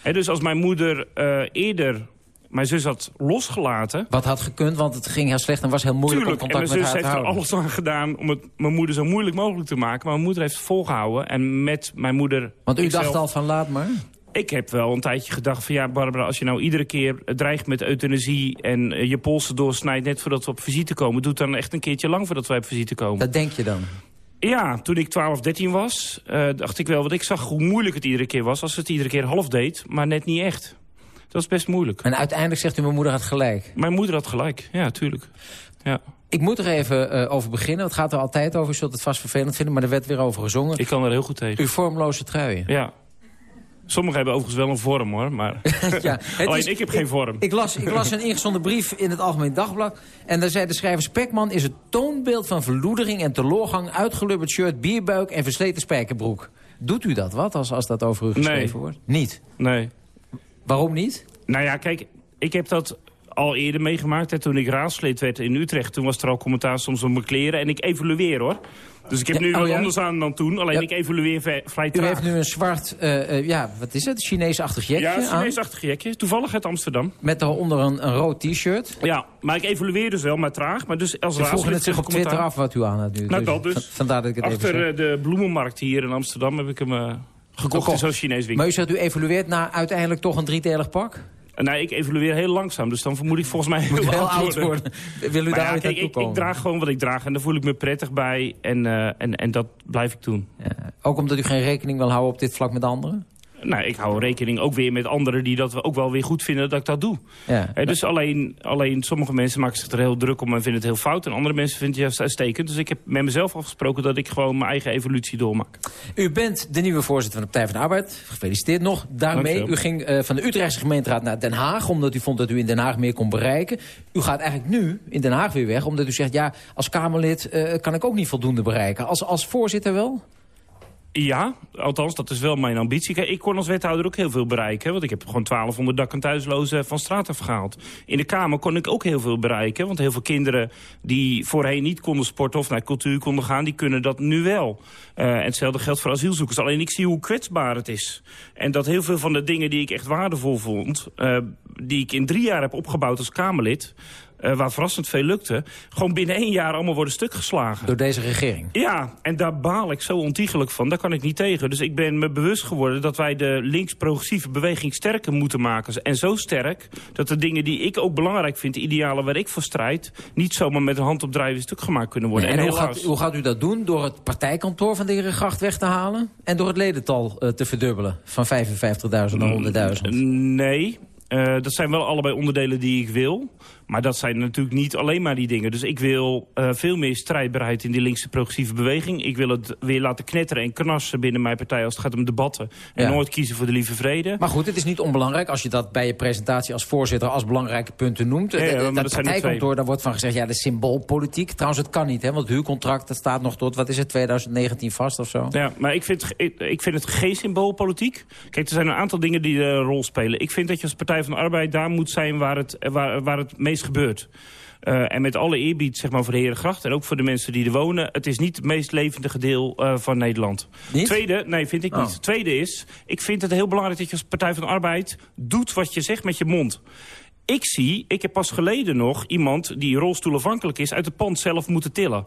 He, dus als mijn moeder uh, eerder mijn zus had losgelaten... Wat had gekund, want het ging heel slecht en was heel moeilijk Tuurlijk, om contact en met haar te houden. mijn zus heeft er alles aan gedaan om het mijn moeder zo moeilijk mogelijk te maken. Maar mijn moeder heeft volgehouden en met mijn moeder... Want u dacht al van laat maar? Ik heb wel een tijdje gedacht van ja, Barbara, als je nou iedere keer dreigt met euthanasie en uh, je polsen doorsnijdt net voordat we op visite komen, doet dan echt een keertje lang voordat wij op visite komen. Dat denk je dan? Ja, toen ik 12, 13 was, uh, dacht ik wel, want ik zag hoe moeilijk het iedere keer was als het iedere keer half deed, maar net niet echt. Dat is best moeilijk. En uiteindelijk zegt u, mijn moeder had gelijk. Mijn moeder had gelijk, ja, tuurlijk. Ja. Ik moet er even uh, over beginnen. Het gaat er altijd over. Je zult het vast vervelend vinden, maar er werd weer over gezongen. Ik kan er heel goed tegen. Uw vormloze truien. Ja. Sommigen hebben overigens wel een vorm, hoor. Maar ja, alleen is, ik heb geen vorm. Ik, ik, las, ik las een ingezonden brief in het Algemeen Dagblad. En daar zei de schrijver... Spekman is het toonbeeld van verloedering en teloorgang... uitgelubberd shirt, bierbuik en versleten spijkerbroek. Doet u dat wat, als, als dat over u geschreven nee. wordt? Niet? Nee. Waarom niet? Nou ja, kijk, ik heb dat al eerder meegemaakt. Hè, toen ik raadslid werd in Utrecht, toen was er al commentaar soms op mijn kleren. En ik evalueer, hoor. Dus ik heb Ja, nu oh wat anders aan dan toen. Alleen ik evalueer vrij, vrij U traag. heeft nu een zwart, eh, eh, ja, wat is het? Chinees-achtig jekje Ja. Chinees-achtig jekje. Toevallig uit Amsterdam. Met daaronder een, een rood t-shirt. Ja, maar ik evalueer dus wel, maar traag. Maar dus als vroegen het zich op Twitter af wat u aan had nu. Nou, dat dus. Vandaar dat ik het Achter eh, de bloemenmarkt hier in Amsterdam heb ik hem gekocht Gekocht. in zo'n Chinees winkel. Maar u zegt, u evalueert naar uiteindelijk toch een driedelig pak? Nee, ik evalueer heel langzaam, dus dan moet ik volgens mij heel, heel oud worden. Wil u Maar daar ja, kijk, ik, ik draag gewoon wat ik draag en daar voel ik me prettig bij. En, eh, en, en dat blijf ik doen. Ook omdat u geen rekening wil houden op dit vlak met anderen? Nou, ik hou rekening ook weer met anderen die dat ook wel weer goed vinden dat ik dat doe. Ja. Hè, dus alleen, alleen sommige mensen maken zich er heel druk om en vinden het heel fout. En andere mensen vinden het juist uitstekend. Dus ik heb met mezelf afgesproken dat ik gewoon mijn eigen evolutie doormaak. U bent de nieuwe voorzitter van de Partij van de Arbeid. Gefeliciteerd nog daarmee. Dankjewel. U ging eh, van de Utrechtse gemeenteraad naar Den Haag... omdat u vond dat u in Den Haag meer kon bereiken. U gaat eigenlijk nu in Den Haag weer weg... omdat u zegt, ja, als Kamerlid eh, kan ik ook niet voldoende bereiken. Als, als voorzitter wel? Ja, althans, dat is wel mijn ambitie. Ik kon als wethouder ook heel veel bereiken. Want ik heb gewoon 1200 dak- en thuislozen van straat afgehaald. In de Kamer kon ik ook heel veel bereiken. Want heel veel kinderen die voorheen niet konden sporten of naar cultuur konden gaan... die kunnen dat nu wel. Uh, hetzelfde geldt voor asielzoekers. Alleen ik zie hoe kwetsbaar het is. En dat heel veel van de dingen die ik echt waardevol vond... Uh, die ik in drie jaar heb opgebouwd als Kamerlid... Uh, waar verrassend veel lukte... gewoon binnen één jaar allemaal worden stuk geslagen. Door deze regering? Ja, en daar baal ik zo ontiegelijk van. Daar kan ik niet tegen. Dus ik ben me bewust geworden dat wij de links-progressieve beweging sterker moeten maken. En zo sterk dat de dingen die ik ook belangrijk vind... de idealen waar ik voor strijd... niet zomaar met een hand op drijven stuk gemaakt kunnen worden. Nee, en, en hoe, gaat, hoe, gaat, u dat doen? Door het partijkantoor van de heer Gracht weg te halen? En door het ledental uh, te verdubbelen? Van 55.000 naar 100.000? Nee, uh, dat zijn wel allebei onderdelen die ik wil. Maar dat zijn natuurlijk niet alleen maar die dingen. Dus ik wil uh, veel meer strijdbaarheid in die linkse progressieve beweging. Ik wil het weer laten knetteren en knassen binnen mijn partij als het gaat om debatten. En ja. nooit kiezen voor de lieve vrede. Maar goed, het is niet onbelangrijk als je dat bij je presentatie als voorzitter als belangrijke punten noemt. Ja, ja, dat partijkantoor, daar wordt van gezegd, ja, de symboolpolitiek. Trouwens, het kan niet, hè, want het huurcontract dat staat nog tot, wat is het, 2019 vast of zo? Ja, maar ik vind, ik, ik vind het geen symboolpolitiek. Kijk, er zijn een aantal dingen die een rol spelen. Ik vind dat je als Partij van de Arbeid daar moet zijn waar het, waar, waar het meest gebeurt. Uh, en met alle eerbied zeg maar, voor de Herengracht en ook voor de mensen die er wonen... het is niet het meest levendige deel uh, van Nederland. Niet? Tweede, nee, vind ik Oh. niet. Tweede is, ik vind het heel belangrijk dat je als Partij van de Arbeid... doet wat je zegt met je mond. Ik zie, ik heb pas geleden nog iemand die rolstoelafhankelijk is... uit het pand zelf moeten tillen.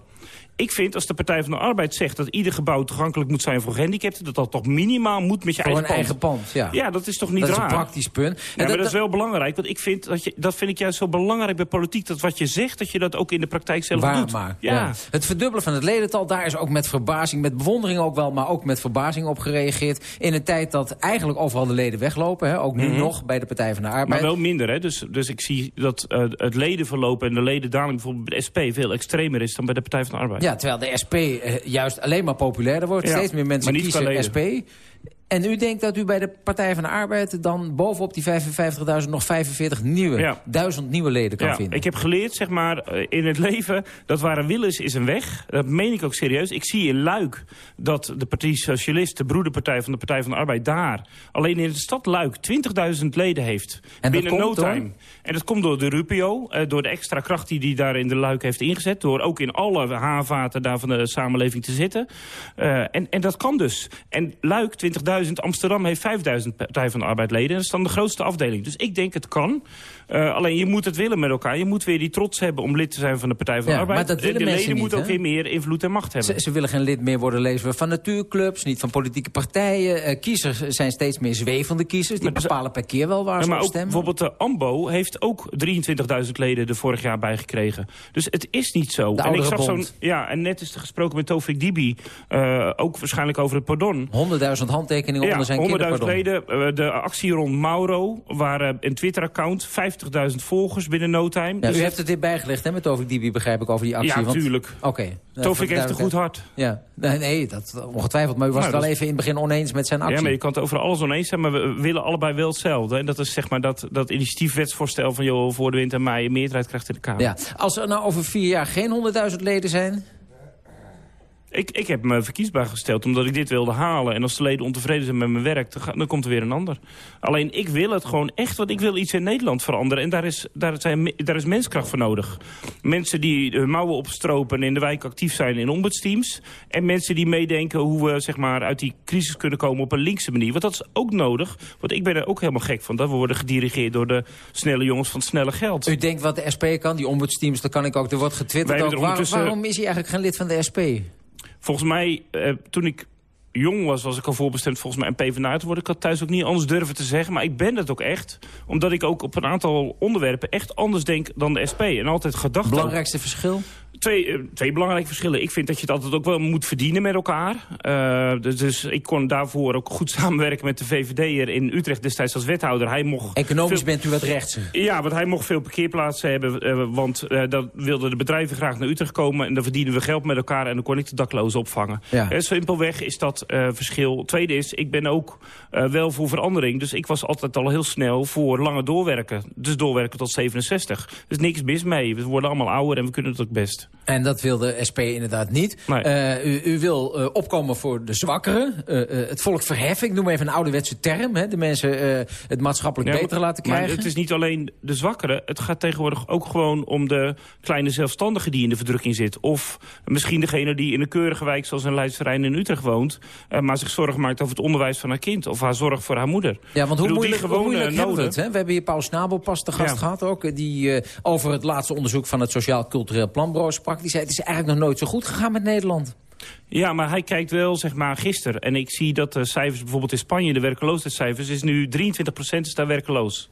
Ik vind als de Partij van de Arbeid zegt dat ieder gebouw toegankelijk moet zijn voor gehandicapten... dat dat toch minimaal moet met je eigen pand. eigen pand, ja. Ja, dat is toch niet dat is raar? een praktisch punt. Ja, En maar dat- dat is wel belangrijk, want ik vind dat, je, dat vind ik juist zo belangrijk bij politiek... dat wat je zegt, dat je dat ook in de praktijk zelf Waar doet. maar. Ja. Ja. Het verdubbelen van het ledental, daar is ook met verbazing, met bewondering ook wel, maar ook met verbazing op gereageerd. In een tijd dat eigenlijk overal de leden weglopen, hè, ook nu Mhm. nog bij de Partij van de Arbeid. Maar wel minder, hè? Dus, dus ik zie dat eh, het ledenverloop en de ledendaling bijvoorbeeld bij de SP... veel extremer is dan bij de Partij van de Arbeid. Ja, terwijl de SP eh, juist alleen maar populairder wordt. Steeds meer mensen kiezen SP. En u denkt dat u bij de Partij van de Arbeid dan bovenop die 55.000 nog 45 nieuwe, Ja. duizend nieuwe leden kan Ja, vinden? ik heb geleerd, zeg maar, eh, in het leven... dat waar een wil is, is een weg. Dat meen ik ook serieus. Ik zie in Luik dat de Partij Socialist... de broederpartij van de Partij van de Arbeid daar... alleen in de stad Luik 20.000 leden heeft. binnen no time. En dat komt door de Rupio, eh, door de extra kracht die die daar in de Luik heeft ingezet... door ook in alle haarvaten daar van de samenleving te zitten. Eh, en, en dat kan dus. En Luik 20.000, Amsterdam heeft 5.000 Partij van de Arbeid leden. En dat is dan de grootste afdeling. Dus ik denk het kan. Eh, alleen je moet het willen met elkaar. Je moet weer die trots hebben om lid te zijn van de Partij van Ja, de Arbeid. maar dat willen de mensen leden moeten ook weer meer invloed en macht hebben. Ze, ze willen geen lid meer worden lezen we van natuurclubs, niet van politieke partijen. Eh, kiezers zijn steeds meer zwevende kiezers. Die bepalen per keer wel waar Ja, ze maar op stemmen. bijvoorbeeld de AMBO heeft ook 23.000 leden er vorig jaar bij gekregen. Dus het is niet zo. De en ik zag zo'n ja, en net is er gesproken met Tofik Dibi, eh, ook waarschijnlijk over het pardon. 100.000 handtekeningen onder zijn 100.000 kinderpardon. leden. Eh, de actie rond Mauro, waar eh, een Twitter-account, 50.000 volgers binnen no time. Ja, Dus u heeft het dit bijgelegd hè, met Tovik Dibi, begrijp ik, over die actie. Ja, want- tuurlijk. Oké. Tovik Eh, voor de heeft een goed hart. Ja, nee, nee, dat ongetwijfeld. Maar u was Nou, het wel even in het begin oneens met zijn actie. Ja, maar je kan het over alles oneens zijn, maar we willen allebei wel hetzelfde. En dat is zeg maar dat, dat initiatiefwetsvoorstel van joh, voor de en mei een meerderheid krijgt in de Kamer. Ja. Als er nou over vier jaar geen 100.000 leden zijn... Ik, ik heb me verkiesbaar gesteld omdat ik dit wilde halen. En als de leden ontevreden zijn met mijn werk, dan, komt er weer een ander. Alleen ik wil het gewoon echt, want ik wil iets in Nederland veranderen. En daar is, daar zijn, daar is menskracht voor nodig. Mensen die hun mouwen opstropen en in de wijk actief zijn in ombudsteams. En mensen die meedenken hoe we zeg maar, uit die crisis kunnen komen op een linkse manier. Want dat is ook nodig. Want ik ben er ook helemaal gek van. Dat we worden gedirigeerd door de snelle jongens van het snelle geld. U denkt wat de SP kan, die ombudsteams, dat kan ik ook. Er wordt getwitterd ook. waarom is hij eigenlijk geen lid van de SP? Volgens mij, eh, toen ik jong was, was ik al voorbestemd volgens mij een PvdA te worden. Ik had thuis ook niet anders durven te zeggen. Maar ik ben het ook echt. Omdat ik ook op een aantal onderwerpen echt anders denk dan de SP. En altijd gedacht Belangrijkste verschil? Twee, eh, twee belangrijke verschillen. Ik vind dat je het altijd ook wel moet verdienen met elkaar. Eh, dus, dus ik kon daarvoor ook goed samenwerken met de VVD'er in Utrecht destijds als wethouder. Hij mocht Economisch veel- bent u wat rechtse. ja, want hij mocht veel parkeerplaatsen hebben. eh, want eh dan wilden de bedrijven graag naar Utrecht komen. En dan verdienen we geld met elkaar. En dan kon ik de daklozen opvangen. Ja. Simpelweg is dat verschil. Tweede is, ik ben ook wel voor verandering. Dus ik was altijd al heel snel voor langer doorwerken. Dus doorwerken tot 67. Dus niks mis mee. We worden allemaal ouder en we kunnen het ook best. En dat wil de SP inderdaad niet. Uh, u, u, wil uh, opkomen voor de zwakkeren. Uh, het volk verheffen, ik noem even een ouderwetse term. Hè? De mensen het maatschappelijk beter laten krijgen. Maar het is niet alleen de zwakkeren. Het gaat tegenwoordig ook gewoon om de kleine zelfstandige die in de verdrukking zit. Of misschien degene die in een keurige wijk zoals in Leidsterrein in Utrecht woont. maar zich zorgen maakt over het onderwijs van haar kind. Of haar zorg voor haar moeder. Ja, want hoe bedoel, moeilijk, hoe moeilijk hebben we het? Hè? We hebben hier Paul Snabel pas te gast ja. gehad ook. Die over het laatste onderzoek van het Sociaal Cultureel Planbureau sprak. Die zei het is eigenlijk nog nooit zo goed gegaan met Nederland. Ja, maar hij kijkt wel, zeg maar, gisteren. En ik zie dat de cijfers bijvoorbeeld in Spanje, de werkloosheidscijfers... is nu 23% is daar werkloos.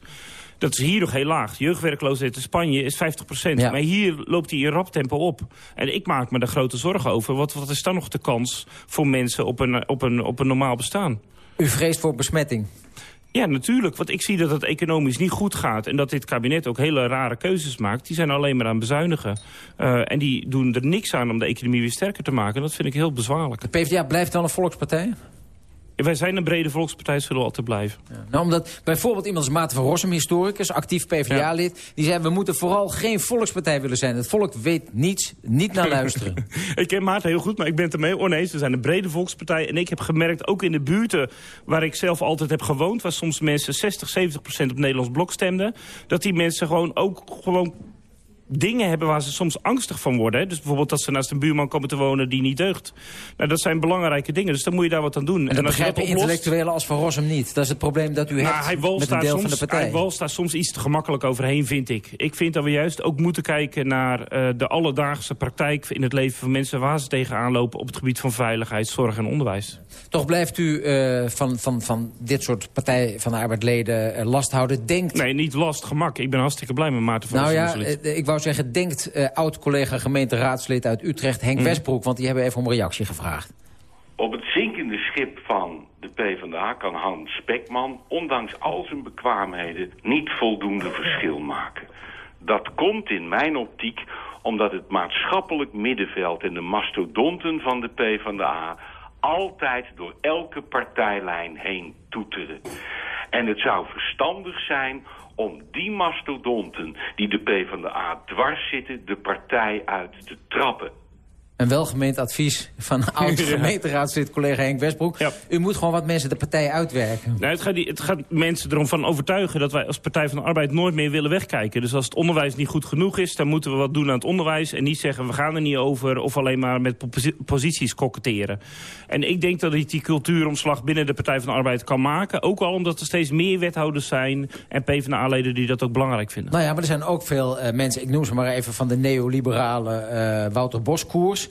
Dat is hier nog heel laag. Jeugdwerkloosheid in Spanje is 50% Maar hier loopt die in rap tempo op. En ik maak me daar grote zorgen over. Wat, wat is dan nog de kans voor mensen op een, op, een, op een normaal bestaan? U vreest voor besmetting? Ja, natuurlijk. Want ik zie dat het economisch niet goed gaat. En dat dit kabinet ook hele rare keuzes maakt. Die zijn alleen maar aan bezuinigen. Uh, en die doen er niks aan om de economie weer sterker te maken. Dat vind ik heel bezwaarlijk. De PvdA blijft wel een volkspartij? Wij zijn een brede volkspartij, zullen we altijd blijven. Ja. Nou, omdat bijvoorbeeld iemand als Maarten van Rossum, historicus, actief PvdA-lid... die zei, we moeten vooral geen volkspartij willen zijn. Het volk weet niets, niet naar luisteren. ik ken Maarten heel goed, maar ik ben het ermee oneens. We zijn een brede volkspartij. En ik heb gemerkt, ook in de buurten waar ik zelf altijd heb gewoond... waar soms mensen 60, 70 procent op Nederlands blok stemden... dat die mensen gewoon ook gewoon dingen hebben waar ze soms angstig van worden. Hè? Dus bijvoorbeeld dat ze naast een buurman komen te wonen die niet deugt. Nou, dat zijn belangrijke dingen, dus dan moet je daar wat aan doen. En, dat begrijpen intellectuelen als Van Rossum niet. Dat is het probleem dat u nou, hebt hij met een deel soms, van de partij. Hij walst daar soms iets te gemakkelijk overheen, vind ik. Ik vind dat we juist ook moeten kijken naar uh, de alledaagse praktijk... in het leven van mensen waar ze tegenaan lopen... op het gebied van veiligheid, zorg en onderwijs. Toch blijft u uh, van, van, van dit soort Partij van de Arbeidleden uh, last houden. Denkt... Nee, niet last, gemak. Ik ben hartstikke blij met Maarten van Nou ja, ik wou zeggen, denkt uh, oud-collega gemeenteraadslid uit Utrecht... Henk mm. Westbroek, want die hebben even om reactie gevraagd. Op het zinkende schip van de PvdA kan Hans Spekman... ondanks al zijn bekwaamheden niet voldoende verschil maken. Dat komt in mijn optiek omdat het maatschappelijk middenveld... en de mastodonten van de PvdA altijd door elke partijlijn heen toeteren. En het zou verstandig zijn om die mastodonten die de PvdA dwars zitten... de partij uit te trappen een welgemeend advies van oud-gemeenteraadslid collega Henk Westbroek. U moet gewoon wat mensen de partij uitwerken. Nou, het, gaat, het gaat mensen erom van overtuigen dat wij als Partij van de Arbeid nooit meer willen wegkijken. Dus als het onderwijs niet goed genoeg is, dan moeten we wat doen aan het onderwijs. En niet zeggen we gaan er niet over of alleen maar met posities koketteren. En ik denk dat ik die cultuuromslag binnen de Partij van de Arbeid kan maken. Ook al omdat er steeds meer wethouders zijn en PvdA-leden die dat ook belangrijk vinden. Nou ja, maar er zijn ook veel uh, mensen, ik noem ze maar even van de neoliberale uh, Wouter Boskoers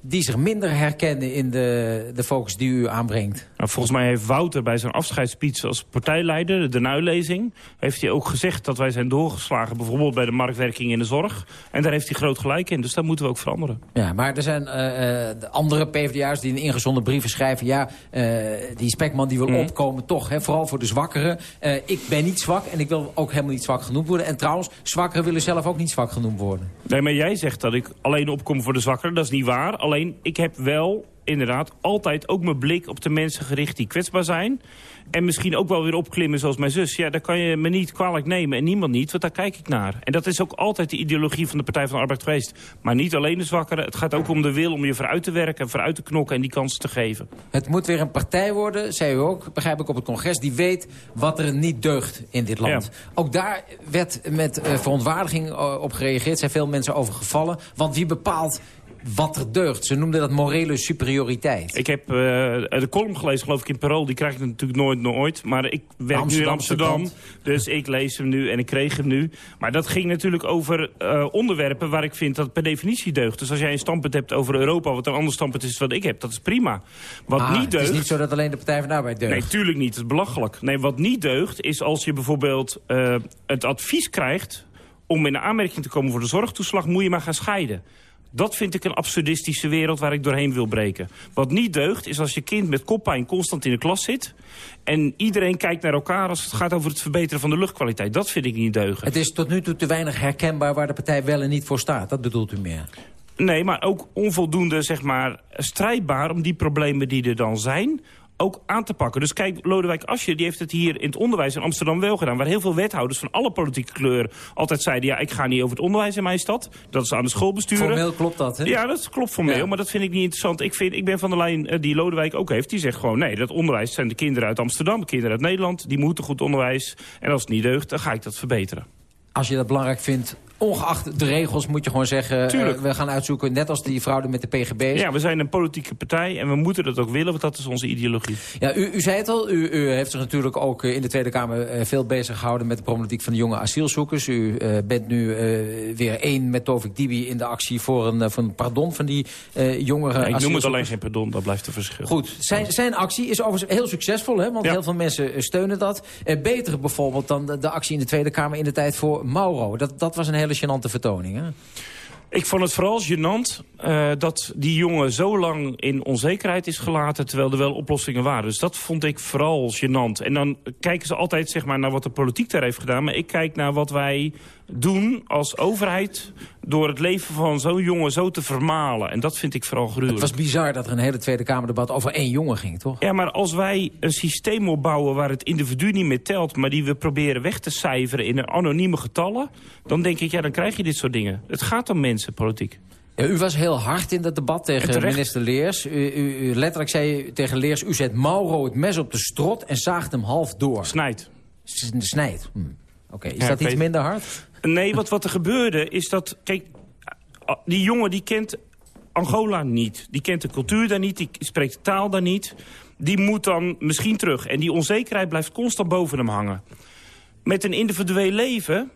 die zich minder herkennen in de, de focus die u aanbrengt. Nou, volgens mij heeft Wouter bij zijn afscheidsspeech als partijleider, de nuillezing... heeft hij ook gezegd dat wij zijn doorgeslagen bijvoorbeeld bij de marktwerking in de zorg. En daar heeft hij groot gelijk in, dus dat moeten we ook veranderen. Ja, maar er zijn uh, andere PvdA's die in ingezonden brieven schrijven... ja, uh, die Spekman die wil mm. opkomen toch, hè, vooral voor de zwakkeren. Uh, ik ben niet zwak en ik wil ook helemaal niet zwak genoemd worden. En trouwens, zwakkeren willen zelf ook niet zwak genoemd worden. Nee, maar jij zegt dat ik alleen opkom voor de zwakkeren. Dat is niet waar. Alleen, ik heb wel inderdaad altijd ook mijn blik op de mensen gericht die kwetsbaar zijn. En misschien ook wel weer opklimmen zoals mijn zus. Ja, daar kan je me niet kwalijk nemen en niemand niet, want daar kijk ik naar. En dat is ook altijd de ideologie van de Partij van de Arbeid geweest. Maar niet alleen de zwakkeren. Het gaat ook om de wil om je vooruit te werken, vooruit te knokken en die kansen te geven. Het moet weer een partij worden, zei u ook, begrijp ik op het congres, die weet wat er niet deugt in dit land. Ook daar werd met uh, verontwaardiging uh, op gereageerd, zijn veel mensen over gevallen. Want wie bepaalt wat er deugt. Ze noemden dat morele superioriteit. Ik heb uh, de column gelezen, geloof ik, in Parool. Die krijg ik natuurlijk nooit, nooit. Maar ik werk nu in Amsterdam. Dus ik lees hem nu en ik kreeg hem nu. Maar dat ging natuurlijk over uh, onderwerpen waar ik vind dat per definitie deugt. Dus als jij een standpunt hebt over Europa, wat een ander standpunt is wat ik heb, dat is prima. Wat ah, niet deugt... Het is niet zo dat alleen de Partij van de Arbeid deugt. Nee, tuurlijk niet. Het is belachelijk. Nee, wat niet deugt is als je bijvoorbeeld uh, het advies krijgt om in de aanmerking te komen voor de zorgtoeslag, moet je maar gaan scheiden. Dat vind ik een absurdistische wereld waar ik doorheen wil breken. Wat niet deugt is als je kind met koppijn constant in de klas zit... en iedereen kijkt naar elkaar als het gaat over het verbeteren van de luchtkwaliteit. Dat vind ik niet deugen. Het is tot nu toe te weinig herkenbaar waar de partij wel en niet voor staat. Dat bedoelt u meer? Nee, maar ook onvoldoende zeg maar, strijdbaar om die problemen die er dan zijn ook aan te pakken. Dus kijk, Lodewijk Asje die heeft het hier in het onderwijs in Amsterdam wel gedaan. Waar heel veel wethouders van alle politieke kleuren altijd zeiden... ja, ik ga niet over het onderwijs in mijn stad. Dat is aan de schoolbesturen. Formeel klopt dat, hè? Ja, dat klopt formeel, Ja. maar dat vind ik niet interessant. Ik, vind, ik ben van de lijn eh, die Lodewijk ook heeft. Die zegt gewoon, nee, dat onderwijs zijn de kinderen uit Amsterdam... kinderen uit Nederland, die moeten goed onderwijs. En als het niet deugt, dan ga ik dat verbeteren. Als je dat belangrijk vindt, ongeacht de regels moet je gewoon zeggen... eh, Tuurlijk. we gaan uitzoeken, net als die fraude met de PGB's. Ja, we zijn een politieke partij en we moeten dat ook willen... want dat is onze ideologie. Ja, u, u zei het al, u, u heeft zich natuurlijk ook eh, in de Tweede Kamer eh, veel bezig gehouden met de problematiek van de jonge asielzoekers. U bent nu weer één met Tovik Dibi in de actie voor een, voor een pardon van die eh jongere Ja, ik noem het alleen geen pardon, dat blijft een verschil. Goed, zijn, zijn actie is overigens heel succesvol, hè? want heel veel mensen steunen dat. Beter bijvoorbeeld dan de, de actie in de Tweede Kamer in de tijd voor Mauro. Dat, dat was een hele gênante vertoning. Ik vond het vooral gênant eh, dat die jongen zo lang in onzekerheid is gelaten... terwijl er wel oplossingen waren. Dus dat vond ik vooral gênant. En dan kijken ze altijd zeg maar, naar wat de politiek daar heeft gedaan. Maar ik kijk naar wat wij doen als overheid... door het leven van zo'n jongen zo te vermalen. En dat vind ik vooral gruwelijk. Het was bizar dat er een hele Tweede Kamerdebat over één jongen ging, toch? Ja, maar als wij een systeem opbouwen waar het individu niet meer telt... maar die we proberen weg te cijferen in een anonieme getallen... dan denk ik, ja, dan krijg je dit soort dingen. Het gaat om mensen, politiek. Ja, u was heel hard in dat debat En tegen minister Leers. U, u, u- letterlijk zei u tegen Leers... u zet Mauro het mes op de strot en zaagt hem half door. Snijdt. snijdt. Hm. Oké, is Ja, dat iets minder hard? Nee, wat, wat er gebeurde is dat... Kijk, die jongen die kent Angola niet. Die kent de cultuur daar niet, die spreekt de taal daar niet. Die moet dan misschien terug. En die onzekerheid blijft constant boven hem hangen. Met een individueel leven...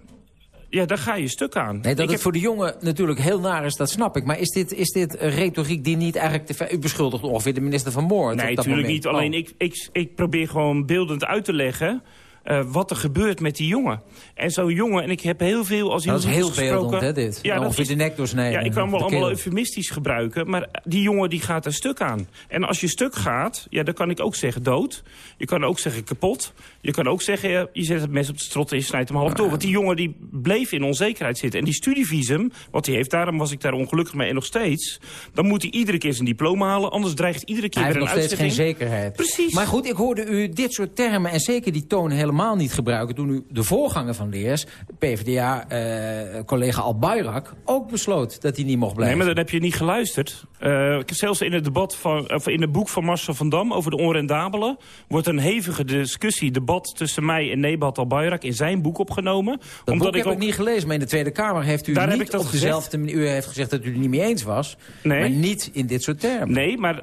Ja, daar ga je stuk aan. Nee, dat Ik het heb- voor de jongen natuurlijk heel naar is, dat snap ik. Maar is dit, is dit retoriek die niet eigenlijk... Te ver... U beschuldigt ongeveer de minister van Moord Nee, natuurlijk niet. Alleen Oh. ik, ik, ik probeer gewoon beeldend uit te leggen... eh, wat er gebeurt met die jongen. En zo'n jongen, en ik heb heel veel als Dat is heel beeldend, hè, dit? Ja, dat Ongeveer is, de nek doorsnijden. ja, ik kan wel allemaal eufemistisch gebruiken... maar die jongen die gaat er stuk aan. En als je stuk gaat, ja, dan kan ik ook zeggen dood. Je kan ook zeggen kapot. Je kan ook zeggen, je zet het mes op de strot en je snijdt hem half door. Want die jongen die bleef in onzekerheid zitten. En die studievisum, wat hij heeft, daarom was ik daar ongelukkig mee en nog steeds... dan moet hij iedere keer zijn diploma halen, anders dreigt iedere keer Hij weer heeft een nog steeds geen uitzetting. zekerheid. Precies. Maar goed, ik hoorde u dit soort termen en zeker die toon helemaal niet gebruiken... toen u de voorganger van Leers, PvdA-collega Al Bayrak... ook besloot dat hij niet mocht Nee, blijven. maar dan heb je niet geluisterd. Eh, ik heb zelfs in het, debat van, of in het boek van Marcel van Dam over de onrendabelen... wordt een hevige discussie, debat tussen mij en Nebat Al-Bayrak... in zijn boek opgenomen. Dat omdat boek heb ik niet gelezen, maar in de Tweede Kamer heeft u Daar heb niet ik dat op gezegd. dezelfde manier... U heeft gezegd dat u het niet mee eens was, Nee. maar niet in dit soort termen. Nee, maar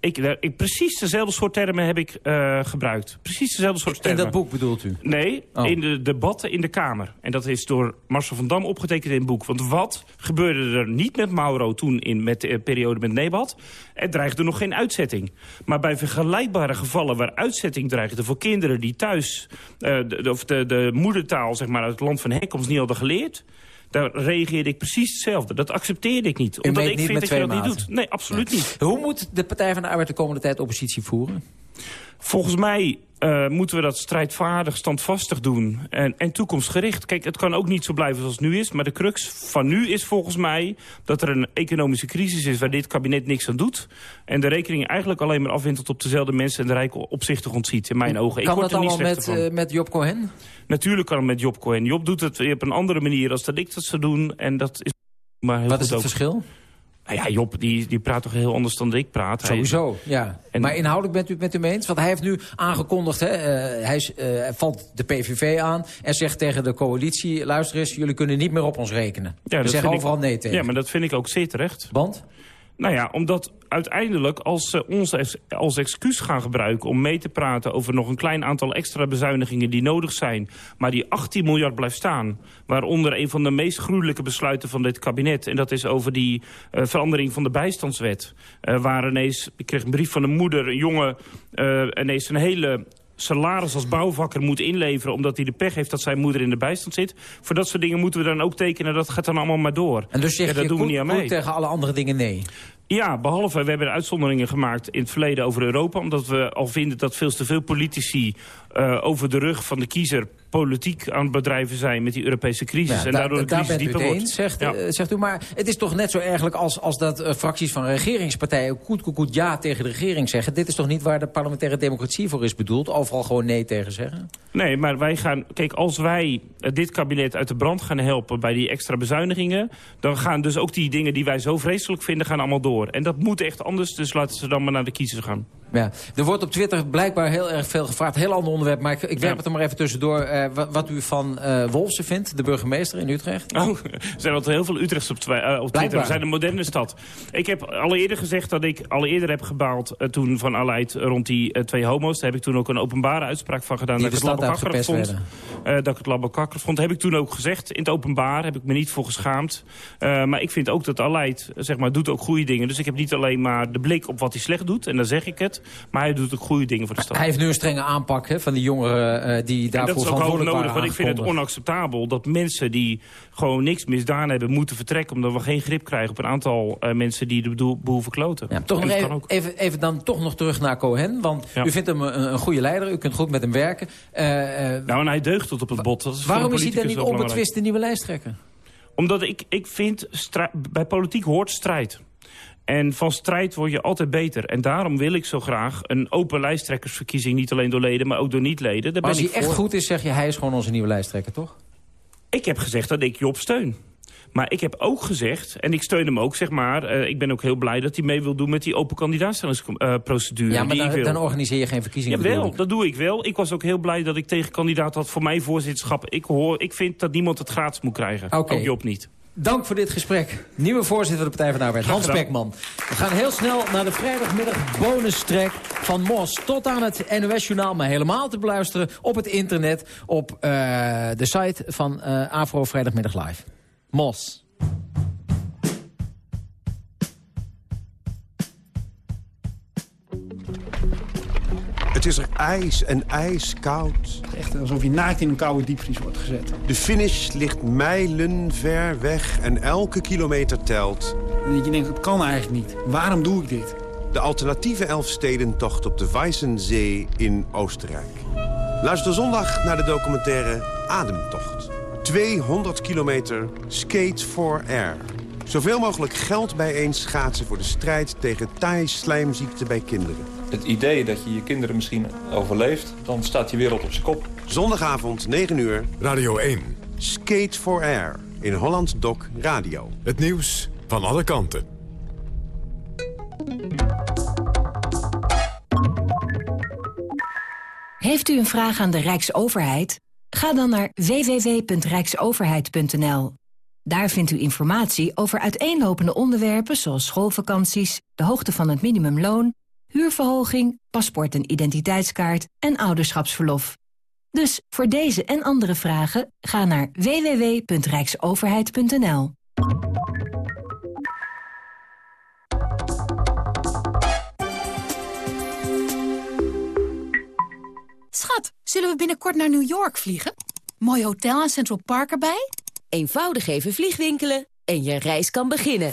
ik, daar- ik, precies dezelfde soort termen heb ik eh, gebruikt. Precies dezelfde soort In termen. dat boek bedoelt u? Nee, Oh. in de debatten in de Kamer. En dat is door Marcel van Dam opgetekend in het boek. Want wat gebeurde er niet met Mauro toen in met de eh, periode met Nebat? Er dreigde nog geen uitzetting. Maar bij vergelijkbare gevallen waar uitzetting dreigde... voor kinderen die thuis eh, de, de- of de, de moedertaal zeg maar, uit het land van herkomst niet hadden geleerd... daar reageerde ik precies hetzelfde. Dat accepteerde ik niet. Omdat ik niet vind dat je dat niet doet. Nee, absoluut niet. Hoe moet de Partij van de Arbeid de komende tijd oppositie voeren? Volgens mij eh, moeten we dat strijdvaardig, standvastig doen en, en toekomstgericht. Kijk, het kan ook niet zo blijven zoals het nu is. Maar de crux van nu is volgens mij dat er een economische crisis is... waar dit kabinet niks aan doet. En de rekening eigenlijk alleen maar afwintelt op dezelfde mensen... en de rijken opzichtig ontziet, in mijn ogen. kan ik dat allemaal met, eh, met Job Cohen? Natuurlijk kan het met Job Cohen. Job doet het op een andere manier als dat ik dat zou doen. En dat is maar heel Wat goed is het ook. verschil? Nou ja, Job die, die praat toch heel anders dan ik praat. Hij- Sowieso, ja. En- maar inhoudelijk bent u het met hem eens? Want hij heeft nu aangekondigd, hè, eh, hij eh, valt de PVV aan... en zegt tegen de coalitie, luister eens, jullie kunnen niet meer op ons rekenen. Ja, We zeggen ik- overal nee tegen. Ja, maar dat vind ik ook zeer terecht. Want? Nou ja, omdat uiteindelijk als ze ons als excuus gaan gebruiken... om mee te praten over nog een klein aantal extra bezuinigingen die nodig zijn... maar die 18 miljard blijft staan... waaronder een van de meest gruwelijke besluiten van dit kabinet... en dat is over die eh, verandering van de bijstandswet. Eh, waar ineens, ik kreeg een brief van een moeder, een jongen... eh, ineens een hele salaris als bouwvakker moet inleveren... omdat hij de pech heeft dat zijn moeder in de bijstand zit. Voor dat soort dingen moeten we dan ook tekenen. Dat gaat dan allemaal maar door. En dus zeg ja, je dat doen we niet aan mee. tegen alle andere dingen nee? Ja, behalve, we hebben uitzonderingen gemaakt in het verleden over Europa... omdat we al vinden dat veel te veel politici eh, over de rug van de kiezer politiek aan het bedrijven zijn met die Europese crisis. Ja, en daar- daardoor de crisis dieper wordt. zegt, Ja. eh, zegt u. Maar het is toch net zo ergelijk als, als dat eh, fracties van regeringspartijen... koet, koet, koet ja tegen de regering zeggen. Dit is toch niet waar de parlementaire democratie voor is bedoeld? Overal gewoon nee tegen zeggen? Nee, maar wij gaan... Kijk, als wij dit kabinet uit de brand gaan helpen bij die extra bezuinigingen... dan gaan dus ook die dingen die wij zo vreselijk vinden, gaan allemaal door. En dat moet echt anders, dus laten ze dan maar naar de kiezers gaan. Ja, er wordt op Twitter blijkbaar heel erg veel gevraagd. Heel ander onderwerp, maar ik, ik werp Ja. het er maar even tussendoor. eh, wat, wat u van eh Wolfsen vindt, de burgemeester in Utrecht. Oh, er zijn altijd heel veel Utrechts op, eh, op Twitter. We zijn een moderne stad. Ik heb al eerder gezegd dat ik al eerder heb gebaald... toen van Aleid rond die twee homo's. Daar heb ik toen ook een openbare uitspraak van gedaan. Die dat ik het uitgepest vond. Dat ik het labbekakkerig vond. Heb ik toen ook gezegd. In het openbaar heb ik me niet voor geschaamd. Maar ik vind ook dat Aleid, zeg maar, doet ook goede dingen. Dus ik heb niet alleen maar de blik op wat hij slecht doet. En dan zeg ik het. Maar hij doet ook goede dingen voor de stad. Hij heeft nu een strenge aanpak hè, van die jongeren eh, die En daarvoor dat is ook hoog nodig, want ik vind het onacceptabel dat mensen die gewoon niks misdaan hebben moeten vertrekken omdat we geen grip krijgen op een aantal eh, mensen die de bedoel- boel verkloten. Ja, toch En nog even, even, even dan toch nog terug naar Cohen. Want Ja. u vindt hem een, een goede leider. U kunt goed met hem werken. Eh, Nou, en hij deugt tot op het bot. Dat is waarom is hij dan niet onbetwist de nieuwe lijsttrekker? Omdat ik, ik vind, bij politiek hoort strijd. En van strijd word je altijd beter. En daarom wil ik zo graag een open lijsttrekkersverkiezing... niet alleen door leden, maar ook door niet-leden. Maar als hij echt goed is, zeg je hij is gewoon onze nieuwe lijsttrekker, toch? Ik heb gezegd dat ik Job steun. Maar ik heb ook gezegd, en ik steun hem ook, zeg maar... eh, ik ben ook heel blij dat hij mee wil doen met die open kandidaatstellingsprocedure. Ja, maar die dan, wil. dan organiseer je geen verkiezingen. Jawel, dat doe ik wel. Ik was ook heel blij dat ik tegenkandidaat had voor mijn voorzitterschap. Ik, hoor, ik vind dat niemand het gratis moet krijgen. Oké. Ook Job niet. Dank voor dit gesprek. Nieuwe voorzitter van de Partij van de Arbeid, Hans. Pekman. We gaan heel snel naar de vrijdagmiddag bonustrek van Mos. Tot aan het NOS-journaal, maar helemaal te beluisteren op het internet... op eh, de site van eh Afro Vrijdagmiddag Live. Mos. Het is er ijs en ijskoud. Echt alsof je naakt in een koude diepvries wordt gezet. De finish ligt mijlen ver weg en elke kilometer telt. En dat je denkt, het kan eigenlijk niet. Waarom doe ik dit? De alternatieve Elfstedentocht op de Weissensee in Oostenrijk. Luister zondag naar de documentaire Ademtocht. 200 kilometer Skate for Air. Zoveel mogelijk geld bijeen schaatsen voor de strijd tegen taai-slijmziekte bij kinderen. Het idee dat je je kinderen misschien overleeft, dan staat je wereld op zijn kop. Zondagavond, 9 uur. Radio 1. Skate for Air in Holland Doc Radio. Het nieuws van alle kanten. Heeft u een vraag aan de Rijksoverheid? Ga dan naar www.rijksoverheid.nl. Daar vindt u informatie over uiteenlopende onderwerpen zoals schoolvakanties, de hoogte van het minimumloon, huurverhoging, paspoort en identiteitskaart en ouderschapsverlof. Dus voor deze en andere vragen ga naar www.rijksoverheid.nl. Schat, zullen we binnenkort naar New York vliegen? Mooi hotel en Central Park erbij? Eenvoudig even vliegwinkelen en je reis kan beginnen.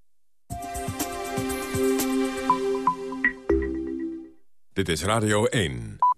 Dit is Radio 1.